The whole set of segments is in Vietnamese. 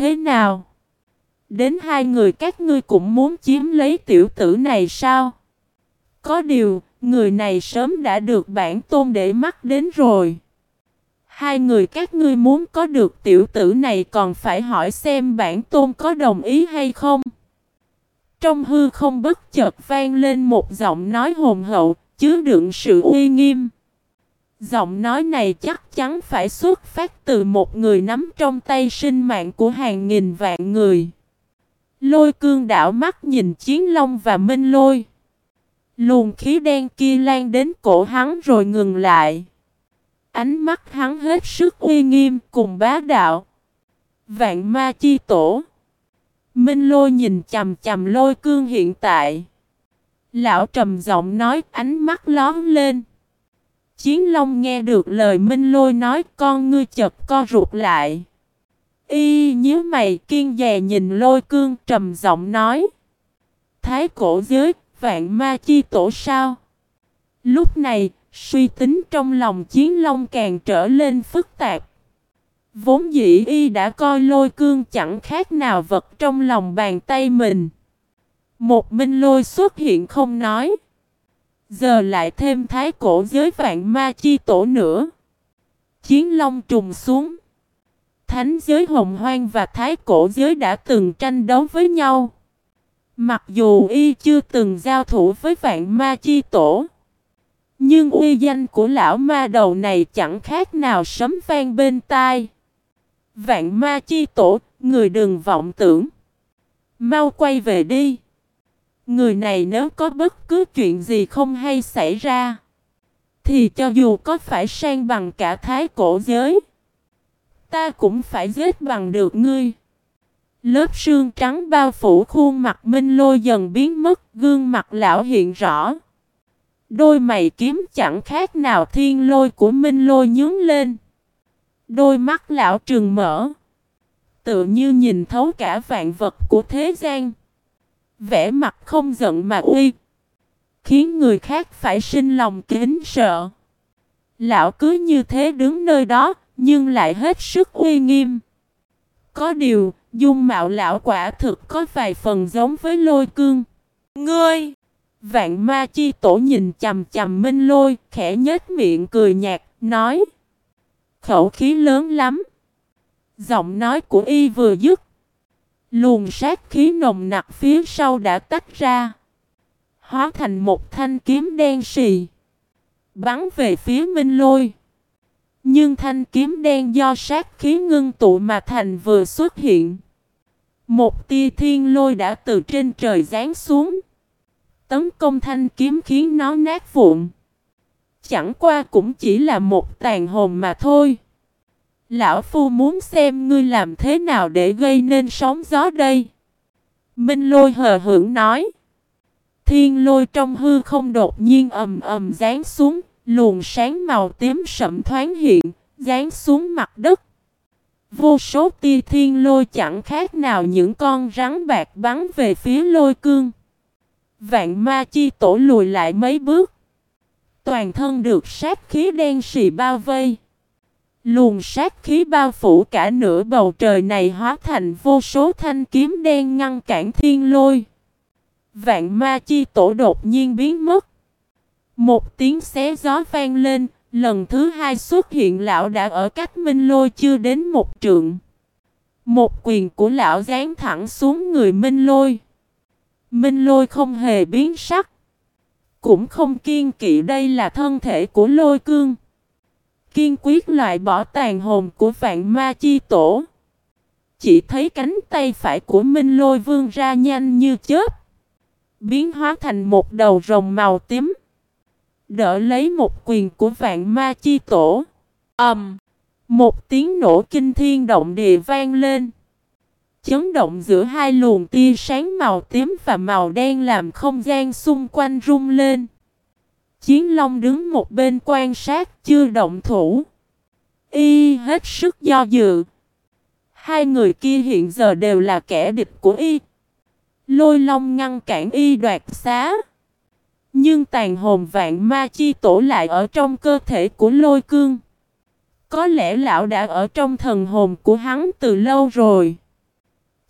thế nào? Đến hai người các ngươi cũng muốn chiếm lấy tiểu tử này sao? Có điều, người này sớm đã được bản tôn để mắt đến rồi. Hai người các ngươi muốn có được tiểu tử này còn phải hỏi xem bản tôn có đồng ý hay không. Trong hư không bất chợt vang lên một giọng nói hồn hậu, chứa đựng sự uy nghiêm. Giọng nói này chắc chắn phải xuất phát từ một người nắm trong tay sinh mạng của hàng nghìn vạn người. Lôi cương đảo mắt nhìn chiến long và minh lôi. Luồng khí đen kia lan đến cổ hắn rồi ngừng lại. Ánh mắt hắn hết sức uy nghiêm cùng bá đạo. Vạn ma chi tổ. Minh lôi nhìn chầm chầm lôi cương hiện tại. Lão trầm giọng nói ánh mắt lón lên. Chiến Long nghe được lời Minh Lôi nói con ngươi chật co rụt lại. Y nhớ mày kiên dè nhìn lôi cương trầm giọng nói. Thái cổ giới, vạn ma chi tổ sao? Lúc này, suy tính trong lòng chiến long càng trở lên phức tạp. Vốn dĩ y đã coi lôi cương chẳng khác nào vật trong lòng bàn tay mình. Một minh lôi xuất hiện không nói. Giờ lại thêm thái cổ giới vạn ma chi tổ nữa. Chiến long trùng xuống. Thánh giới hồng hoang và thái cổ giới đã từng tranh đấu với nhau. Mặc dù y chưa từng giao thủ với vạn ma chi tổ. Nhưng uy danh của lão ma đầu này chẳng khác nào sấm vang bên tai. Vạn ma chi tổ, người đừng vọng tưởng. Mau quay về đi. Người này nếu có bất cứ chuyện gì không hay xảy ra. Thì cho dù có phải sang bằng cả thái cổ giới. Ta cũng phải giết bằng được ngươi. Lớp xương trắng bao phủ khuôn mặt minh lôi dần biến mất, gương mặt lão hiện rõ. Đôi mày kiếm chẳng khác nào thiên lôi của minh lôi nhướng lên. Đôi mắt lão trừng mở. Tự như nhìn thấu cả vạn vật của thế gian vẻ mặt không giận mà uy. Khiến người khác phải sinh lòng kính sợ. Lão cứ như thế đứng nơi đó, nhưng lại hết sức uy nghiêm. Có điều, dung mạo lão quả thực có vài phần giống với lôi cương. Ngươi! Vạn ma chi tổ nhìn chầm chầm minh lôi, khẽ nhếch miệng cười nhạt, nói. Khẩu khí lớn lắm. Giọng nói của y vừa dứt. Luồng sát khí nồng nặc phía sau đã tách ra. Hóa thành một thanh kiếm đen xì. Bắn về phía minh lôi. Nhưng thanh kiếm đen do sát khí ngưng tụ mà thành vừa xuất hiện. Một tia thiên lôi đã từ trên trời giáng xuống. Tấn công thanh kiếm khiến nó nát vụn. Chẳng qua cũng chỉ là một tàn hồn mà thôi. Lão Phu muốn xem ngươi làm thế nào để gây nên sóng gió đây. Minh lôi hờ hưởng nói. Thiên lôi trong hư không đột nhiên ầm ầm rán xuống, luồng sáng màu tím sậm thoáng hiện, rán xuống mặt đất. Vô số tia thiên lôi chẳng khác nào những con rắn bạc bắn về phía lôi cương. Vạn ma chi tổ lùi lại mấy bước. Toàn thân được sát khí đen xì bao vây. Luồng sát khí bao phủ cả nửa bầu trời này hóa thành vô số thanh kiếm đen ngăn cản thiên lôi. Vạn ma chi tổ đột nhiên biến mất. Một tiếng xé gió vang lên, lần thứ hai xuất hiện lão đã ở cách minh lôi chưa đến một trượng. Một quyền của lão dán thẳng xuống người minh lôi. Minh lôi không hề biến sắc. Cũng không kiên kỵ đây là thân thể của lôi cương. Kiên quyết loại bỏ tàn hồn của vạn ma chi tổ. Chỉ thấy cánh tay phải của Minh Lôi vương ra nhanh như chớp. Biến hóa thành một đầu rồng màu tím. Đỡ lấy một quyền của vạn ma chi tổ. ầm, um, Một tiếng nổ kinh thiên động địa vang lên. Chấn động giữa hai luồng tia sáng màu tím và màu đen làm không gian xung quanh rung lên. Chiến Long đứng một bên quan sát, chưa động thủ. Y hết sức do dự. Hai người kia hiện giờ đều là kẻ địch của Y. Lôi Long ngăn cản Y đoạt xá. Nhưng tàn hồn vạn ma chi tổ lại ở trong cơ thể của lôi cương. Có lẽ lão đã ở trong thần hồn của hắn từ lâu rồi.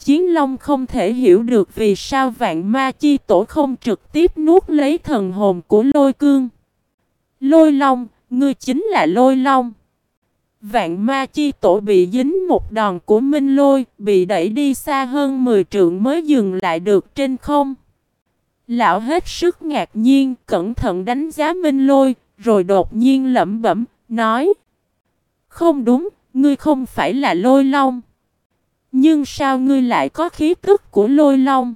Chiến Long không thể hiểu được vì sao vạn ma chi tổ không trực tiếp nuốt lấy thần hồn của lôi cương. Lôi Long, ngươi chính là lôi Long. Vạn ma chi tổ bị dính một đòn của Minh Lôi, bị đẩy đi xa hơn 10 trượng mới dừng lại được trên không. Lão hết sức ngạc nhiên, cẩn thận đánh giá Minh Lôi, rồi đột nhiên lẩm bẩm, nói Không đúng, ngươi không phải là lôi long. Nhưng sao ngươi lại có khí tức của lôi long?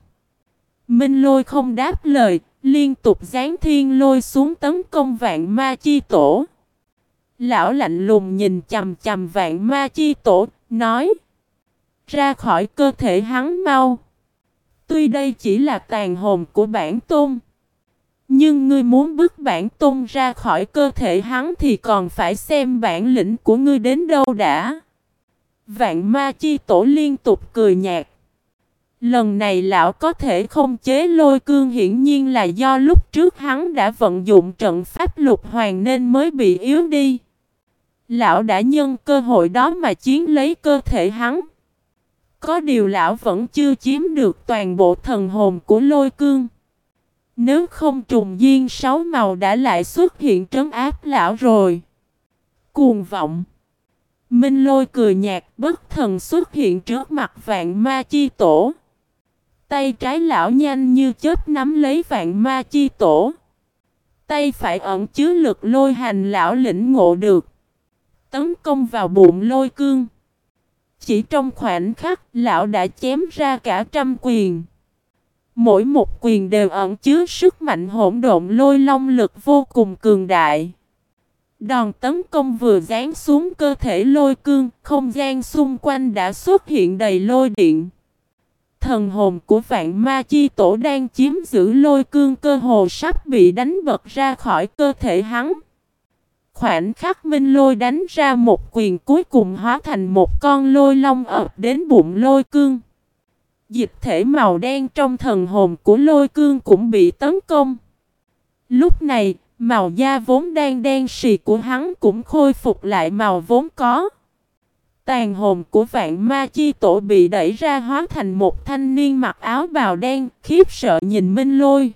Minh lôi không đáp lời, liên tục giáng thiên lôi xuống tấn công vạn ma chi tổ. Lão lạnh lùng nhìn chầm chầm vạn ma chi tổ, nói Ra khỏi cơ thể hắn mau. Tuy đây chỉ là tàn hồn của bản tôn. Nhưng ngươi muốn bước bản tôn ra khỏi cơ thể hắn thì còn phải xem bản lĩnh của ngươi đến đâu đã. Vạn ma chi tổ liên tục cười nhạt. Lần này lão có thể không chế lôi cương hiển nhiên là do lúc trước hắn đã vận dụng trận pháp lục hoàng nên mới bị yếu đi. Lão đã nhân cơ hội đó mà chiến lấy cơ thể hắn. Có điều lão vẫn chưa chiếm được toàn bộ thần hồn của lôi cương. Nếu không trùng duyên sáu màu đã lại xuất hiện trấn áp lão rồi. Cuồng vọng. Minh lôi cười nhạt, bất thần xuất hiện trước mặt vạn ma chi tổ. Tay trái lão nhanh như chớp nắm lấy vạn ma chi tổ. Tay phải ẩn chứa lực lôi hành lão lĩnh ngộ được. Tấn công vào bụng lôi cương. Chỉ trong khoảnh khắc, lão đã chém ra cả trăm quyền. Mỗi một quyền đều ẩn chứa sức mạnh hỗn độn lôi long lực vô cùng cường đại. Đòn tấn công vừa dán xuống cơ thể lôi cương, không gian xung quanh đã xuất hiện đầy lôi điện. Thần hồn của vạn ma chi tổ đang chiếm giữ lôi cương cơ hồ sắp bị đánh bật ra khỏi cơ thể hắn. Khoảnh khắc minh lôi đánh ra một quyền cuối cùng hóa thành một con lôi long ập đến bụng lôi cương. Dịch thể màu đen trong thần hồn của lôi cương cũng bị tấn công. Lúc này, màu da vốn đang đen xì của hắn cũng khôi phục lại màu vốn có. Tàn hồn của vạn ma chi tổ bị đẩy ra hóa thành một thanh niên mặc áo bào đen, khiếp sợ nhìn Minh Lôi.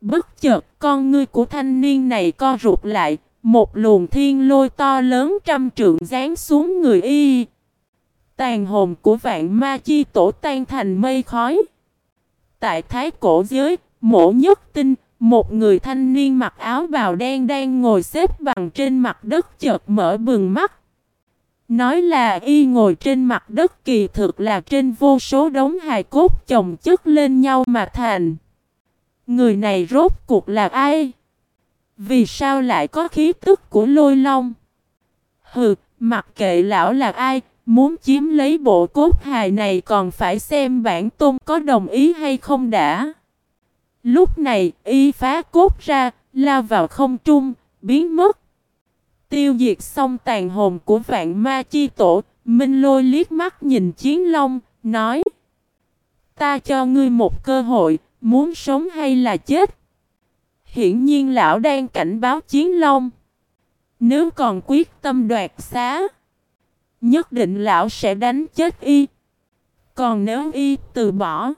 Bất chợt, con ngươi của thanh niên này co rụt lại, một luồng thiên lôi to lớn trăm trượng giáng xuống người y. Tàn hồn của vạn ma chi tổ tan thành mây khói. Tại thái cổ giới, mộ nhất tinh, một người thanh niên mặc áo bào đen đang ngồi xếp bằng trên mặt đất chợt mở bừng mắt. Nói là y ngồi trên mặt đất kỳ thực là trên vô số đống hài cốt chồng chất lên nhau mà thành. Người này rốt cuộc là ai? Vì sao lại có khí tức của lôi long? Hừ, mặc kệ lão là ai, muốn chiếm lấy bộ cốt hài này còn phải xem bản tôn có đồng ý hay không đã. Lúc này, y phá cốt ra, lao vào không trung, biến mất. Tiêu diệt xong tàn hồn của vạn ma chi tổ, Minh lôi liếc mắt nhìn chiến long, nói Ta cho ngươi một cơ hội, muốn sống hay là chết? Hiển nhiên lão đang cảnh báo chiến long. Nếu còn quyết tâm đoạt xá, nhất định lão sẽ đánh chết y. Còn nếu y từ bỏ,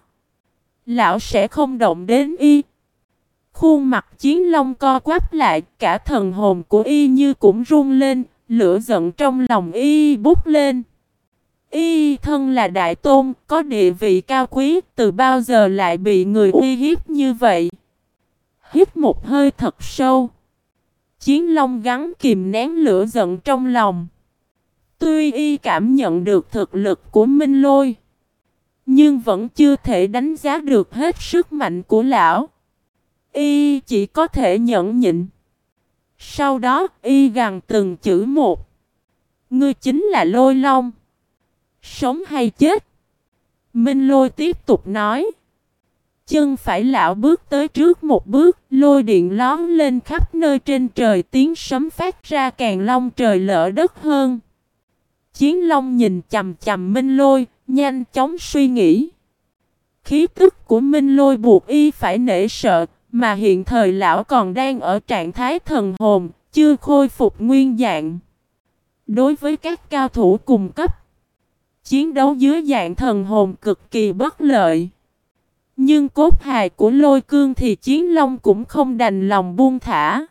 lão sẽ không động đến y. Khuôn mặt chiến long co quắp lại, cả thần hồn của y như cũng run lên, lửa giận trong lòng y bút lên. Y thân là đại tôn, có địa vị cao quý, từ bao giờ lại bị người uy hiếp như vậy? hiếp một hơi thật sâu. Chiến long gắn kìm nén lửa giận trong lòng. Tuy y cảm nhận được thực lực của Minh Lôi, nhưng vẫn chưa thể đánh giá được hết sức mạnh của lão. Y chỉ có thể nhẫn nhịn. Sau đó y gằn từng chữ một. Ngươi chính là lôi long. Sống hay chết? Minh lôi tiếp tục nói. Chân phải lão bước tới trước một bước, lôi điện lón lên khắp nơi trên trời tiếng sấm phát ra càng long trời lỡ đất hơn. Chiến long nhìn chầm chầm minh lôi, nhanh chóng suy nghĩ. Khí tức của minh lôi buộc y phải nể sợ, mà hiện thời lão còn đang ở trạng thái thần hồn, chưa khôi phục nguyên dạng. Đối với các cao thủ cùng cấp, Chiến đấu dưới dạng thần hồn cực kỳ bất lợi. Nhưng cốt hài của lôi cương thì chiến long cũng không đành lòng buông thả.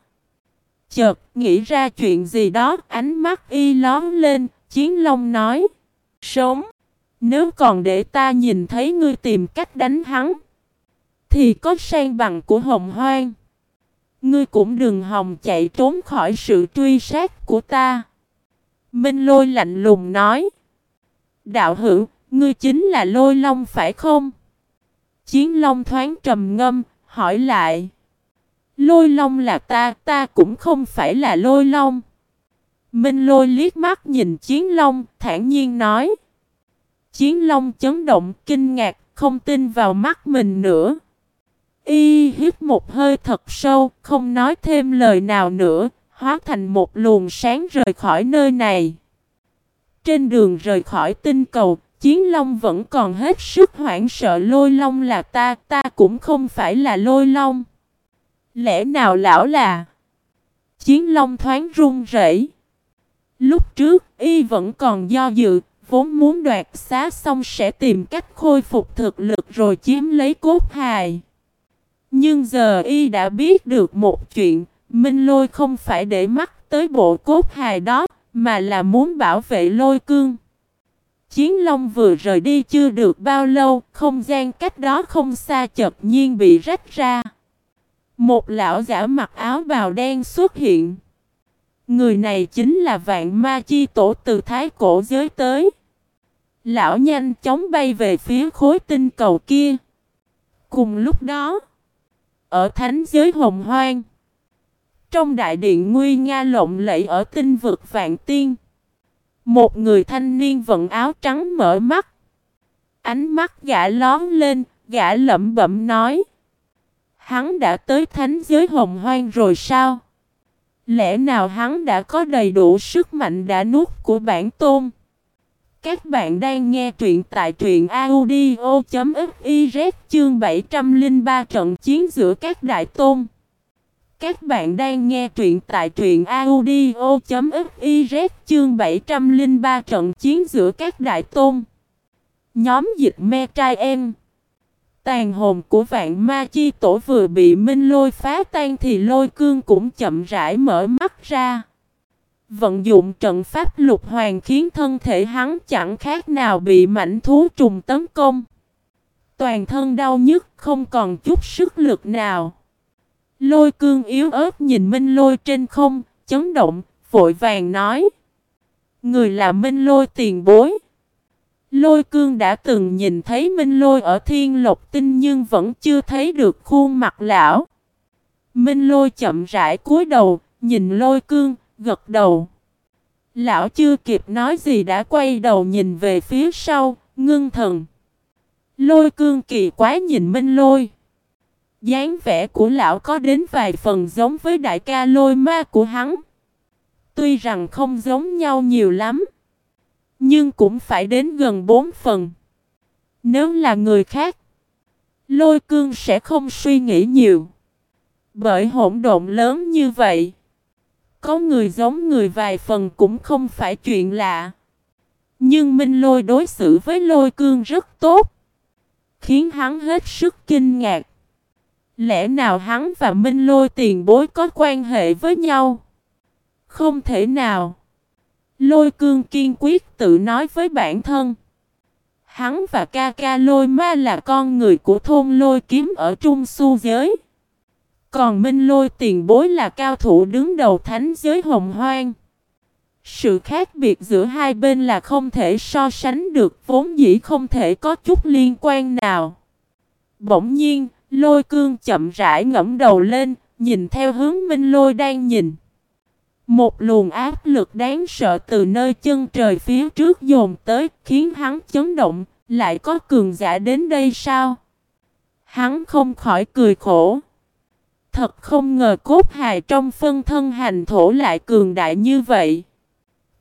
Chợt nghĩ ra chuyện gì đó, ánh mắt y lón lên, chiến long nói. Sống! Nếu còn để ta nhìn thấy ngươi tìm cách đánh hắn, thì có sang bằng của hồng hoang. Ngươi cũng đừng hòng chạy trốn khỏi sự truy sát của ta. Minh lôi lạnh lùng nói. Đạo hữu, ngươi chính là lôi long phải không? Chiến long thoáng trầm ngâm, hỏi lại. Lôi long là ta, ta cũng không phải là lôi long. Minh lôi liếc mắt nhìn chiến long, thản nhiên nói. Chiến long chấn động, kinh ngạc, không tin vào mắt mình nữa. Y hít một hơi thật sâu, không nói thêm lời nào nữa, hóa thành một luồng sáng rời khỏi nơi này. Trên đường rời khỏi tinh cầu, Chiến Long vẫn còn hết sức hoảng sợ lôi long là ta, ta cũng không phải là lôi long. Lẽ nào lão là? Chiến Long thoáng run rẩy. Lúc trước, y vẫn còn do dự, vốn muốn đoạt xá xong sẽ tìm cách khôi phục thực lực rồi chiếm lấy cốt hài. Nhưng giờ y đã biết được một chuyện, Minh Lôi không phải để mắt tới bộ cốt hài đó, mà là muốn bảo vệ lôi cương. Chiến Long vừa rời đi chưa được bao lâu, không gian cách đó không xa chợt nhiên bị rách ra. Một lão giả mặc áo bào đen xuất hiện. Người này chính là vạn ma chi tổ từ thái cổ giới tới. Lão nhanh chóng bay về phía khối tinh cầu kia. Cùng lúc đó, ở thánh giới hồng hoang, trong đại điện nguy nga lộng lẫy ở tinh vực vạn tiên, một người thanh niên vận áo trắng mở mắt. Ánh mắt gã lón lên, gã lẩm bẩm nói. Hắn đã tới thánh giới hồng hoang rồi sao? Lẽ nào hắn đã có đầy đủ sức mạnh đã nuốt của bản tôn? Các bạn đang nghe truyện tại truyện audio.fiz chương 703 trận chiến giữa các đại tôn. Các bạn đang nghe truyện tại truyện audio.fiz chương 703 trận chiến giữa các đại tôn. Nhóm dịch me trai em. Tàn hồn của vạn ma chi tổ vừa bị minh lôi phá tan thì lôi cương cũng chậm rãi mở mắt ra. Vận dụng trận pháp lục hoàng khiến thân thể hắn chẳng khác nào bị mảnh thú trùng tấn công. Toàn thân đau nhức không còn chút sức lực nào. Lôi cương yếu ớt nhìn Minh Lôi trên không, chấn động, vội vàng nói. Người là Minh Lôi tiền bối. Lôi cương đã từng nhìn thấy Minh Lôi ở thiên lộc tinh nhưng vẫn chưa thấy được khuôn mặt lão. Minh Lôi chậm rãi cúi đầu, nhìn lôi cương, gật đầu. Lão chưa kịp nói gì đã quay đầu nhìn về phía sau, ngưng thần. Lôi cương kỳ quái nhìn Minh Lôi dáng vẻ của lão có đến vài phần giống với đại ca lôi ma của hắn. Tuy rằng không giống nhau nhiều lắm, nhưng cũng phải đến gần bốn phần. Nếu là người khác, lôi cương sẽ không suy nghĩ nhiều. Bởi hỗn độn lớn như vậy, có người giống người vài phần cũng không phải chuyện lạ. Nhưng Minh Lôi đối xử với Lôi Cương rất tốt, khiến hắn hết sức kinh ngạc. Lẽ nào hắn và Minh Lôi tiền bối có quan hệ với nhau? Không thể nào. Lôi cương kiên quyết tự nói với bản thân. Hắn và ca ca lôi ma là con người của thôn lôi kiếm ở trung su giới. Còn Minh Lôi tiền bối là cao thủ đứng đầu thánh giới hồng hoang. Sự khác biệt giữa hai bên là không thể so sánh được vốn dĩ không thể có chút liên quan nào. Bỗng nhiên, Lôi cương chậm rãi ngẫm đầu lên, nhìn theo hướng Minh Lôi đang nhìn. Một luồng áp lực đáng sợ từ nơi chân trời phía trước dồn tới, khiến hắn chấn động, lại có cường giả đến đây sao? Hắn không khỏi cười khổ. Thật không ngờ cốt hài trong phân thân hành thổ lại cường đại như vậy.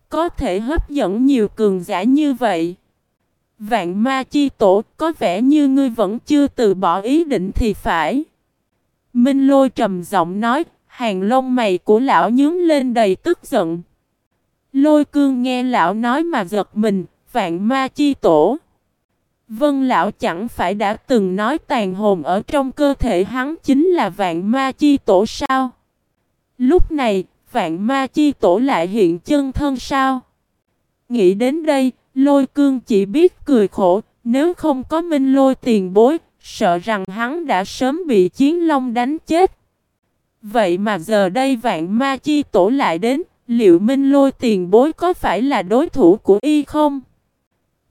Có thể hấp dẫn nhiều cường giả như vậy. Vạn ma chi tổ có vẻ như ngươi vẫn chưa từ bỏ ý định thì phải. Minh lôi trầm giọng nói, hàng lông mày của lão nhướng lên đầy tức giận. Lôi cương nghe lão nói mà giật mình, vạn ma chi tổ. Vân lão chẳng phải đã từng nói tàn hồn ở trong cơ thể hắn chính là vạn ma chi tổ sao? Lúc này, vạn ma chi tổ lại hiện chân thân sao? Nghĩ đến đây, lôi cương chỉ biết cười khổ, nếu không có minh lôi tiền bối, sợ rằng hắn đã sớm bị chiến long đánh chết. Vậy mà giờ đây vạn ma chi tổ lại đến, liệu minh lôi tiền bối có phải là đối thủ của y không?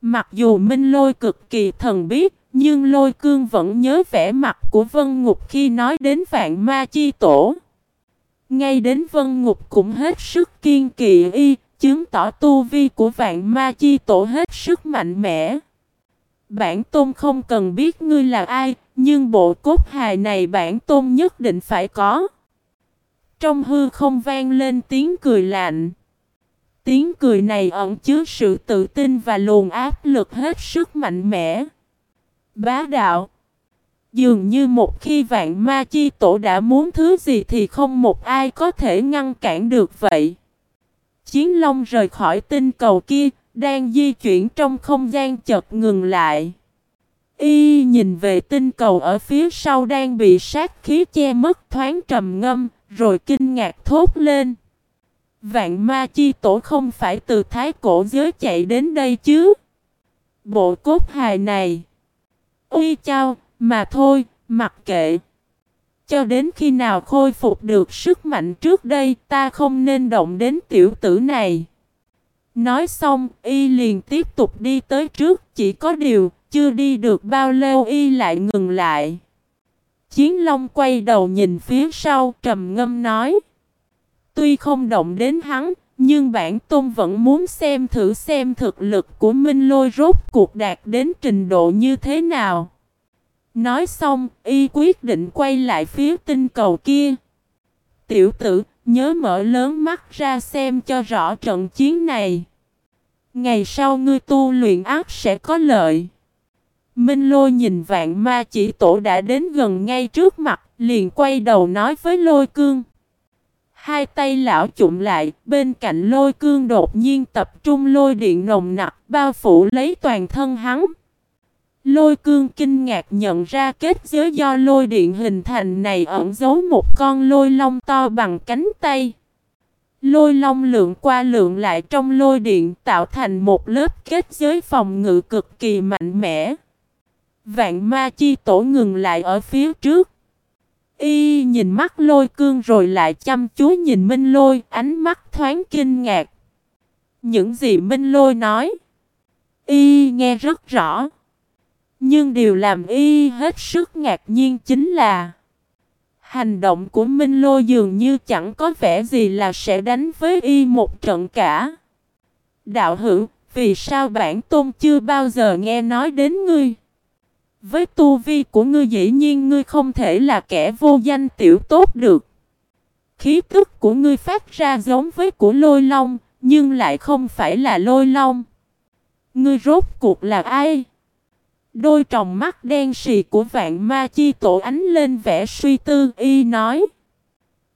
Mặc dù minh lôi cực kỳ thần biết, nhưng lôi cương vẫn nhớ vẻ mặt của Vân Ngục khi nói đến vạn ma chi tổ. Ngay đến Vân Ngục cũng hết sức kiên kỵ y, chứng tỏ tu vi của vạn ma chi tổ hết sức mạnh mẽ. Bản tôn không cần biết ngươi là ai, nhưng bộ cốt hài này bản tôn nhất định phải có. Trong hư không vang lên tiếng cười lạnh. Tiếng cười này ẩn chứa sự tự tin và luồn áp lực hết sức mạnh mẽ. Bá đạo. Dường như một khi vạn ma chi tổ đã muốn thứ gì thì không một ai có thể ngăn cản được vậy. Chiến long rời khỏi tinh cầu kia, đang di chuyển trong không gian chợt ngừng lại. Y nhìn về tinh cầu ở phía sau đang bị sát khí che mất thoáng trầm ngâm, rồi kinh ngạc thốt lên. Vạn ma chi tổ không phải từ thái cổ giới chạy đến đây chứ. Bộ cốt hài này. Uy chao, mà thôi, mặc kệ. Cho đến khi nào khôi phục được sức mạnh trước đây ta không nên động đến tiểu tử này. Nói xong, y liền tiếp tục đi tới trước, chỉ có điều, chưa đi được bao lâu y lại ngừng lại. Chiến Long quay đầu nhìn phía sau, trầm ngâm nói. Tuy không động đến hắn, nhưng bản tôn vẫn muốn xem thử xem thực lực của Minh Lôi rốt cuộc đạt đến trình độ như thế nào. Nói xong, y quyết định quay lại phía tinh cầu kia. Tiểu tử, nhớ mở lớn mắt ra xem cho rõ trận chiến này. Ngày sau ngươi tu luyện ác sẽ có lợi. Minh lôi nhìn vạn ma chỉ tổ đã đến gần ngay trước mặt, liền quay đầu nói với lôi cương. Hai tay lão chụm lại, bên cạnh lôi cương đột nhiên tập trung lôi điện nồng nặc, bao phủ lấy toàn thân hắn. Lôi cương kinh ngạc nhận ra kết giới do lôi điện hình thành này ẩn giấu một con lôi long to bằng cánh tay. Lôi long lượng qua lượng lại trong lôi điện tạo thành một lớp kết giới phòng ngự cực kỳ mạnh mẽ. Vạn ma chi tổ ngừng lại ở phía trước. Y nhìn mắt lôi cương rồi lại chăm chú nhìn Minh lôi, ánh mắt thoáng kinh ngạc. Những gì Minh lôi nói, Y nghe rất rõ. Nhưng điều làm Y hết sức ngạc nhiên chính là Hành động của Minh Lôi dường như chẳng có vẻ gì là sẽ đánh với Y một trận cả. Đạo hữu, vì sao bản tôn chưa bao giờ nghe nói đến ngươi? Với tu vi của ngươi dĩ nhiên ngươi không thể là kẻ vô danh tiểu tốt được. Khí tức của ngươi phát ra giống với của lôi long, nhưng lại không phải là lôi long. Ngươi rốt cuộc là ai? Đôi tròng mắt đen sì của vạn ma chi tổ ánh lên vẻ suy tư y nói.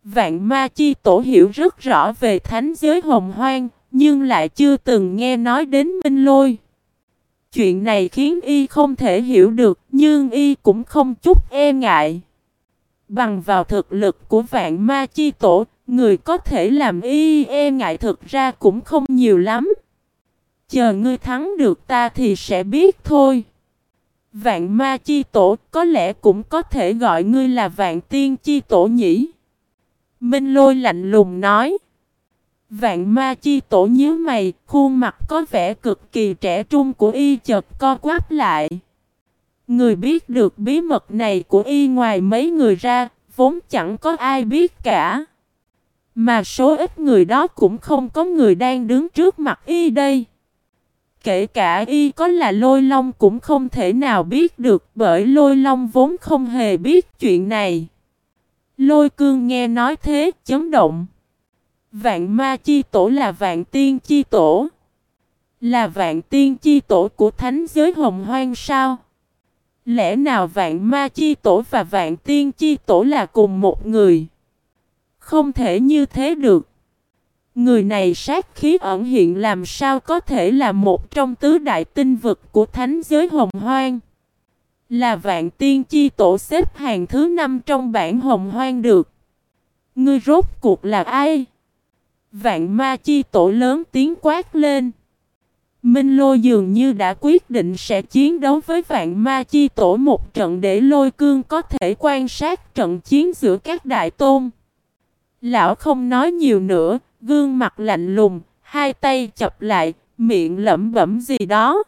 Vạn ma chi tổ hiểu rất rõ về thánh giới hồng hoang, nhưng lại chưa từng nghe nói đến minh lôi. Chuyện này khiến y không thể hiểu được, nhưng y cũng không chút e ngại. Bằng vào thực lực của vạn ma chi tổ, người có thể làm y e ngại thực ra cũng không nhiều lắm. Chờ ngươi thắng được ta thì sẽ biết thôi. Vạn ma chi tổ có lẽ cũng có thể gọi ngươi là vạn tiên chi tổ nhỉ. Minh lôi lạnh lùng nói. Vạn ma chi tổ nhíu mày, khuôn mặt có vẻ cực kỳ trẻ trung của y chợt co quắp lại. Người biết được bí mật này của y ngoài mấy người ra, vốn chẳng có ai biết cả. Mà số ít người đó cũng không có người đang đứng trước mặt y đây. Kể cả y có là lôi long cũng không thể nào biết được bởi lôi long vốn không hề biết chuyện này. Lôi cương nghe nói thế chấn động. Vạn ma chi tổ là vạn tiên chi tổ. Là vạn tiên chi tổ của thánh giới hồng hoang sao? Lẽ nào vạn ma chi tổ và vạn tiên chi tổ là cùng một người? Không thể như thế được. Người này sát khí ẩn hiện làm sao có thể là một trong tứ đại tinh vực của thánh giới hồng hoang. Là vạn tiên chi tổ xếp hàng thứ năm trong bảng hồng hoang được. Ngươi rốt cuộc là ai? Vạn ma chi tổ lớn tiếng quát lên. Minh lôi dường như đã quyết định sẽ chiến đấu với vạn ma chi tổ một trận để lôi cương có thể quan sát trận chiến giữa các đại tôn. Lão không nói nhiều nữa, gương mặt lạnh lùng, hai tay chập lại, miệng lẩm bẩm gì đó.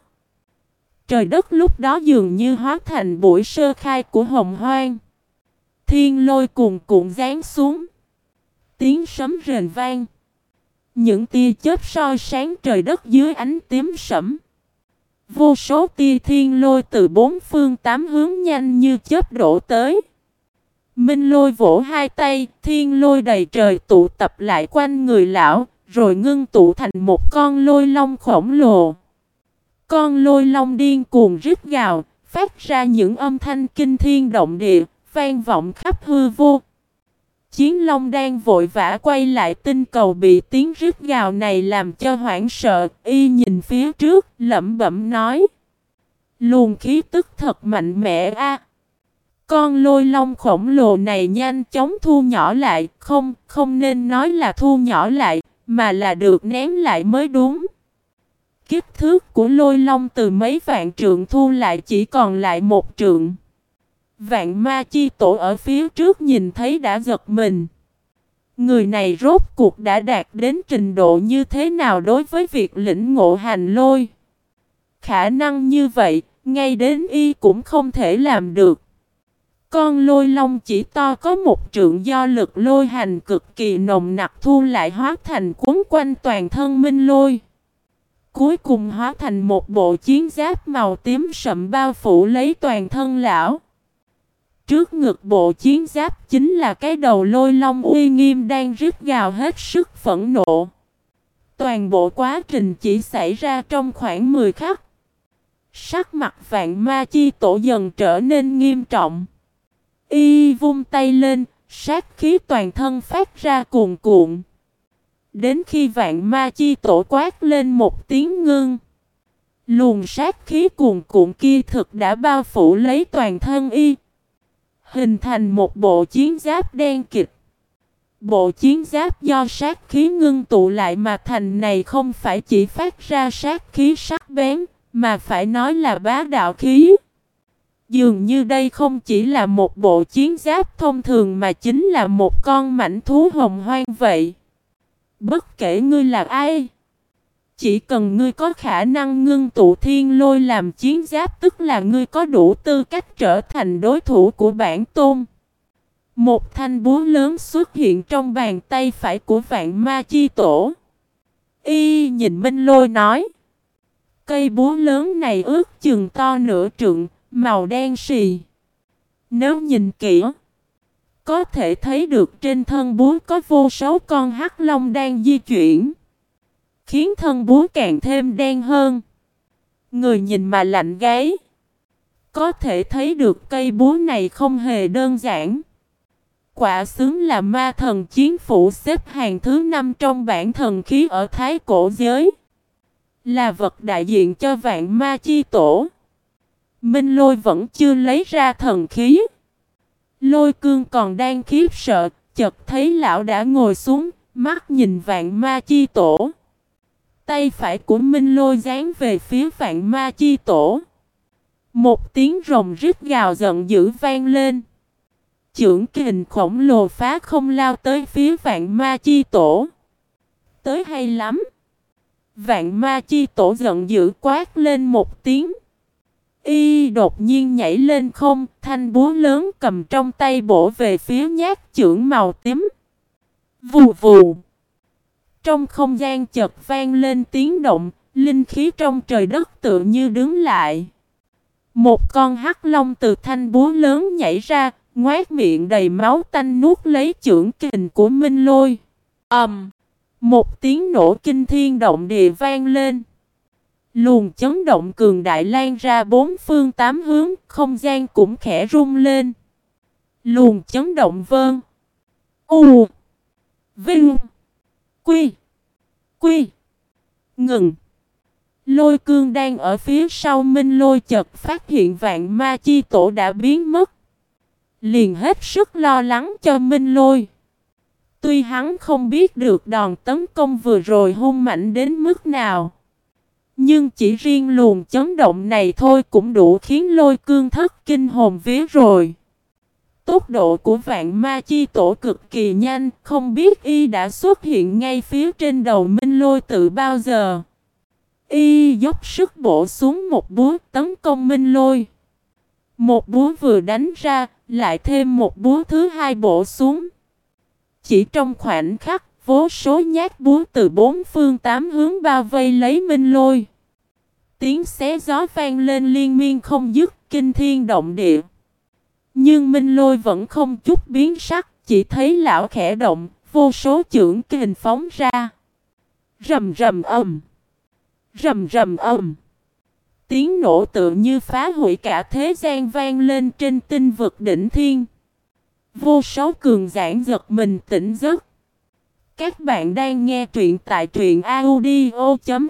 Trời đất lúc đó dường như hóa thành buổi sơ khai của hồng hoang. Thiên lôi cuồn cuộn rán xuống. Tiếng sấm rền vang. Những tia chớp soi sáng trời đất dưới ánh tím sẫm. Vô số tia thiên lôi từ bốn phương tám hướng nhanh như chớp đổ tới. Minh lôi vỗ hai tay, thiên lôi đầy trời tụ tập lại quanh người lão, rồi ngưng tụ thành một con lôi long khổng lồ. Con lôi long điên cuồng rít gào, phát ra những âm thanh kinh thiên động địa, vang vọng khắp hư vô. Chiến long đang vội vã quay lại tinh cầu bị tiếng rít gào này làm cho hoảng sợ, y nhìn phía trước, lẩm bẩm nói. Luồng khí tức thật mạnh mẽ a. Con lôi long khổng lồ này nhanh chóng thu nhỏ lại, không, không nên nói là thu nhỏ lại, mà là được ném lại mới đúng. Kích thước của lôi long từ mấy vạn trượng thu lại chỉ còn lại một trượng. Vạn ma chi tổ ở phía trước nhìn thấy đã giật mình. Người này rốt cuộc đã đạt đến trình độ như thế nào đối với việc lĩnh ngộ hành lôi. Khả năng như vậy, ngay đến y cũng không thể làm được. Con lôi long chỉ to có một trượng do lực lôi hành cực kỳ nồng nặc thu lại hóa thành cuốn quanh toàn thân minh lôi. Cuối cùng hóa thành một bộ chiến giáp màu tím sậm bao phủ lấy toàn thân lão. Trước ngực bộ chiến giáp chính là cái đầu lôi long uy nghiêm đang rít gào hết sức phẫn nộ. Toàn bộ quá trình chỉ xảy ra trong khoảng 10 khắc. Sắc mặt vạn ma chi tổ dần trở nên nghiêm trọng. Y vung tay lên, sát khí toàn thân phát ra cuồn cuộn. Đến khi vạn ma chi tổ quát lên một tiếng ngưng. Luồng sát khí cuồn cuộn kia thực đã bao phủ lấy toàn thân y. Hình thành một bộ chiến giáp đen kịch. Bộ chiến giáp do sát khí ngưng tụ lại mà thành này không phải chỉ phát ra sát khí sắc bén, mà phải nói là bá đạo khí. Dường như đây không chỉ là một bộ chiến giáp thông thường mà chính là một con mảnh thú hồng hoang vậy. Bất kể ngươi là ai, chỉ cần ngươi có khả năng ngưng tụ thiên lôi làm chiến giáp tức là ngươi có đủ tư cách trở thành đối thủ của bản tôn. Một thanh búa lớn xuất hiện trong bàn tay phải của vạn ma chi tổ. Y nhìn Minh Lôi nói. Cây búa lớn này ước chừng to nửa trượng, màu đen xì. Nếu nhìn kỹ, có thể thấy được trên thân búa có vô số con hắc long đang di chuyển khiến thân búa càng thêm đen hơn. Người nhìn mà lạnh gáy. Có thể thấy được cây búa này không hề đơn giản. Quả xứng là ma thần chiến phủ xếp hàng thứ năm trong bản thần khí ở Thái Cổ giới. Là vật đại diện cho vạn ma chi tổ. Minh lôi vẫn chưa lấy ra thần khí. Lôi cương còn đang khiếp sợ, chợt thấy lão đã ngồi xuống, mắt nhìn vạn ma chi tổ. Tay phải của Minh Lôi dán về phía vạn ma chi tổ. Một tiếng rồng rít gào giận dữ vang lên. Chưởng kình khổng lồ phá không lao tới phía vạn ma chi tổ. Tới hay lắm. Vạn ma chi tổ giận dữ quát lên một tiếng. Y đột nhiên nhảy lên không, thanh búa lớn cầm trong tay bổ về phía nhát chưởng màu tím. Vù vù. Trong không gian chợt vang lên tiếng động, linh khí trong trời đất tự như đứng lại. Một con hắc long từ thanh búa lớn nhảy ra, ngoát miệng đầy máu tanh nuốt lấy chưởng kình của Minh Lôi. ầm, um, một tiếng nổ kinh thiên động địa vang lên. Luồng chấn động cường đại lan ra bốn phương tám hướng, không gian cũng khẽ rung lên. Luồng chấn động vơn. U. Vinh. Quy. Quy. Ngừng. Lôi cương đang ở phía sau minh lôi chợt phát hiện vạn ma chi tổ đã biến mất. Liền hết sức lo lắng cho minh lôi. Tuy hắn không biết được đòn tấn công vừa rồi hung mạnh đến mức nào. Nhưng chỉ riêng luồng chấn động này thôi cũng đủ khiến lôi cương thất kinh hồn vía rồi. Tốc độ của vạn ma chi tổ cực kỳ nhanh, không biết y đã xuất hiện ngay phía trên đầu minh lôi từ bao giờ. Y dốc sức bổ xuống một búa tấn công minh lôi. Một búa vừa đánh ra, lại thêm một búa thứ hai bổ xuống. Chỉ trong khoảnh khắc, vô số nhát búa từ bốn phương tám hướng bao vây lấy minh lôi. Tiếng xé gió vang lên liên miên không dứt, kinh thiên động địa. Nhưng minh lôi vẫn không chút biến sắc, chỉ thấy lão khẽ động, vô số chưởng kình phóng ra. Rầm rầm ầm. Rầm rầm ầm. Tiếng nổ tự như phá hủy cả thế gian vang lên trên tinh vực đỉnh thiên. Vô số cường giảng giật mình tỉnh giấc. Các bạn đang nghe truyện tại truyện audio.fiz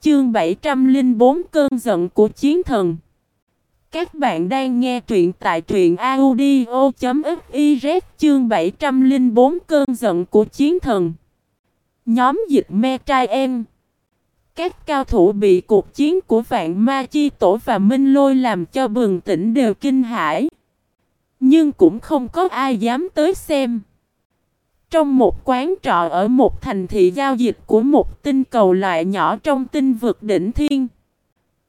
chương 704 cơn giận của chiến thần. Các bạn đang nghe truyện tại truyện audio.fiz chương 704 cơn giận của chiến thần. Nhóm dịch me trai em. Các cao thủ bị cuộc chiến của vạn ma chi tổ và minh lôi làm cho bừng tỉnh đều kinh hãi. Nhưng cũng không có ai dám tới xem. Trong một quán trọ ở một thành thị giao dịch của một tinh cầu loại nhỏ trong tinh vực đỉnh thiên.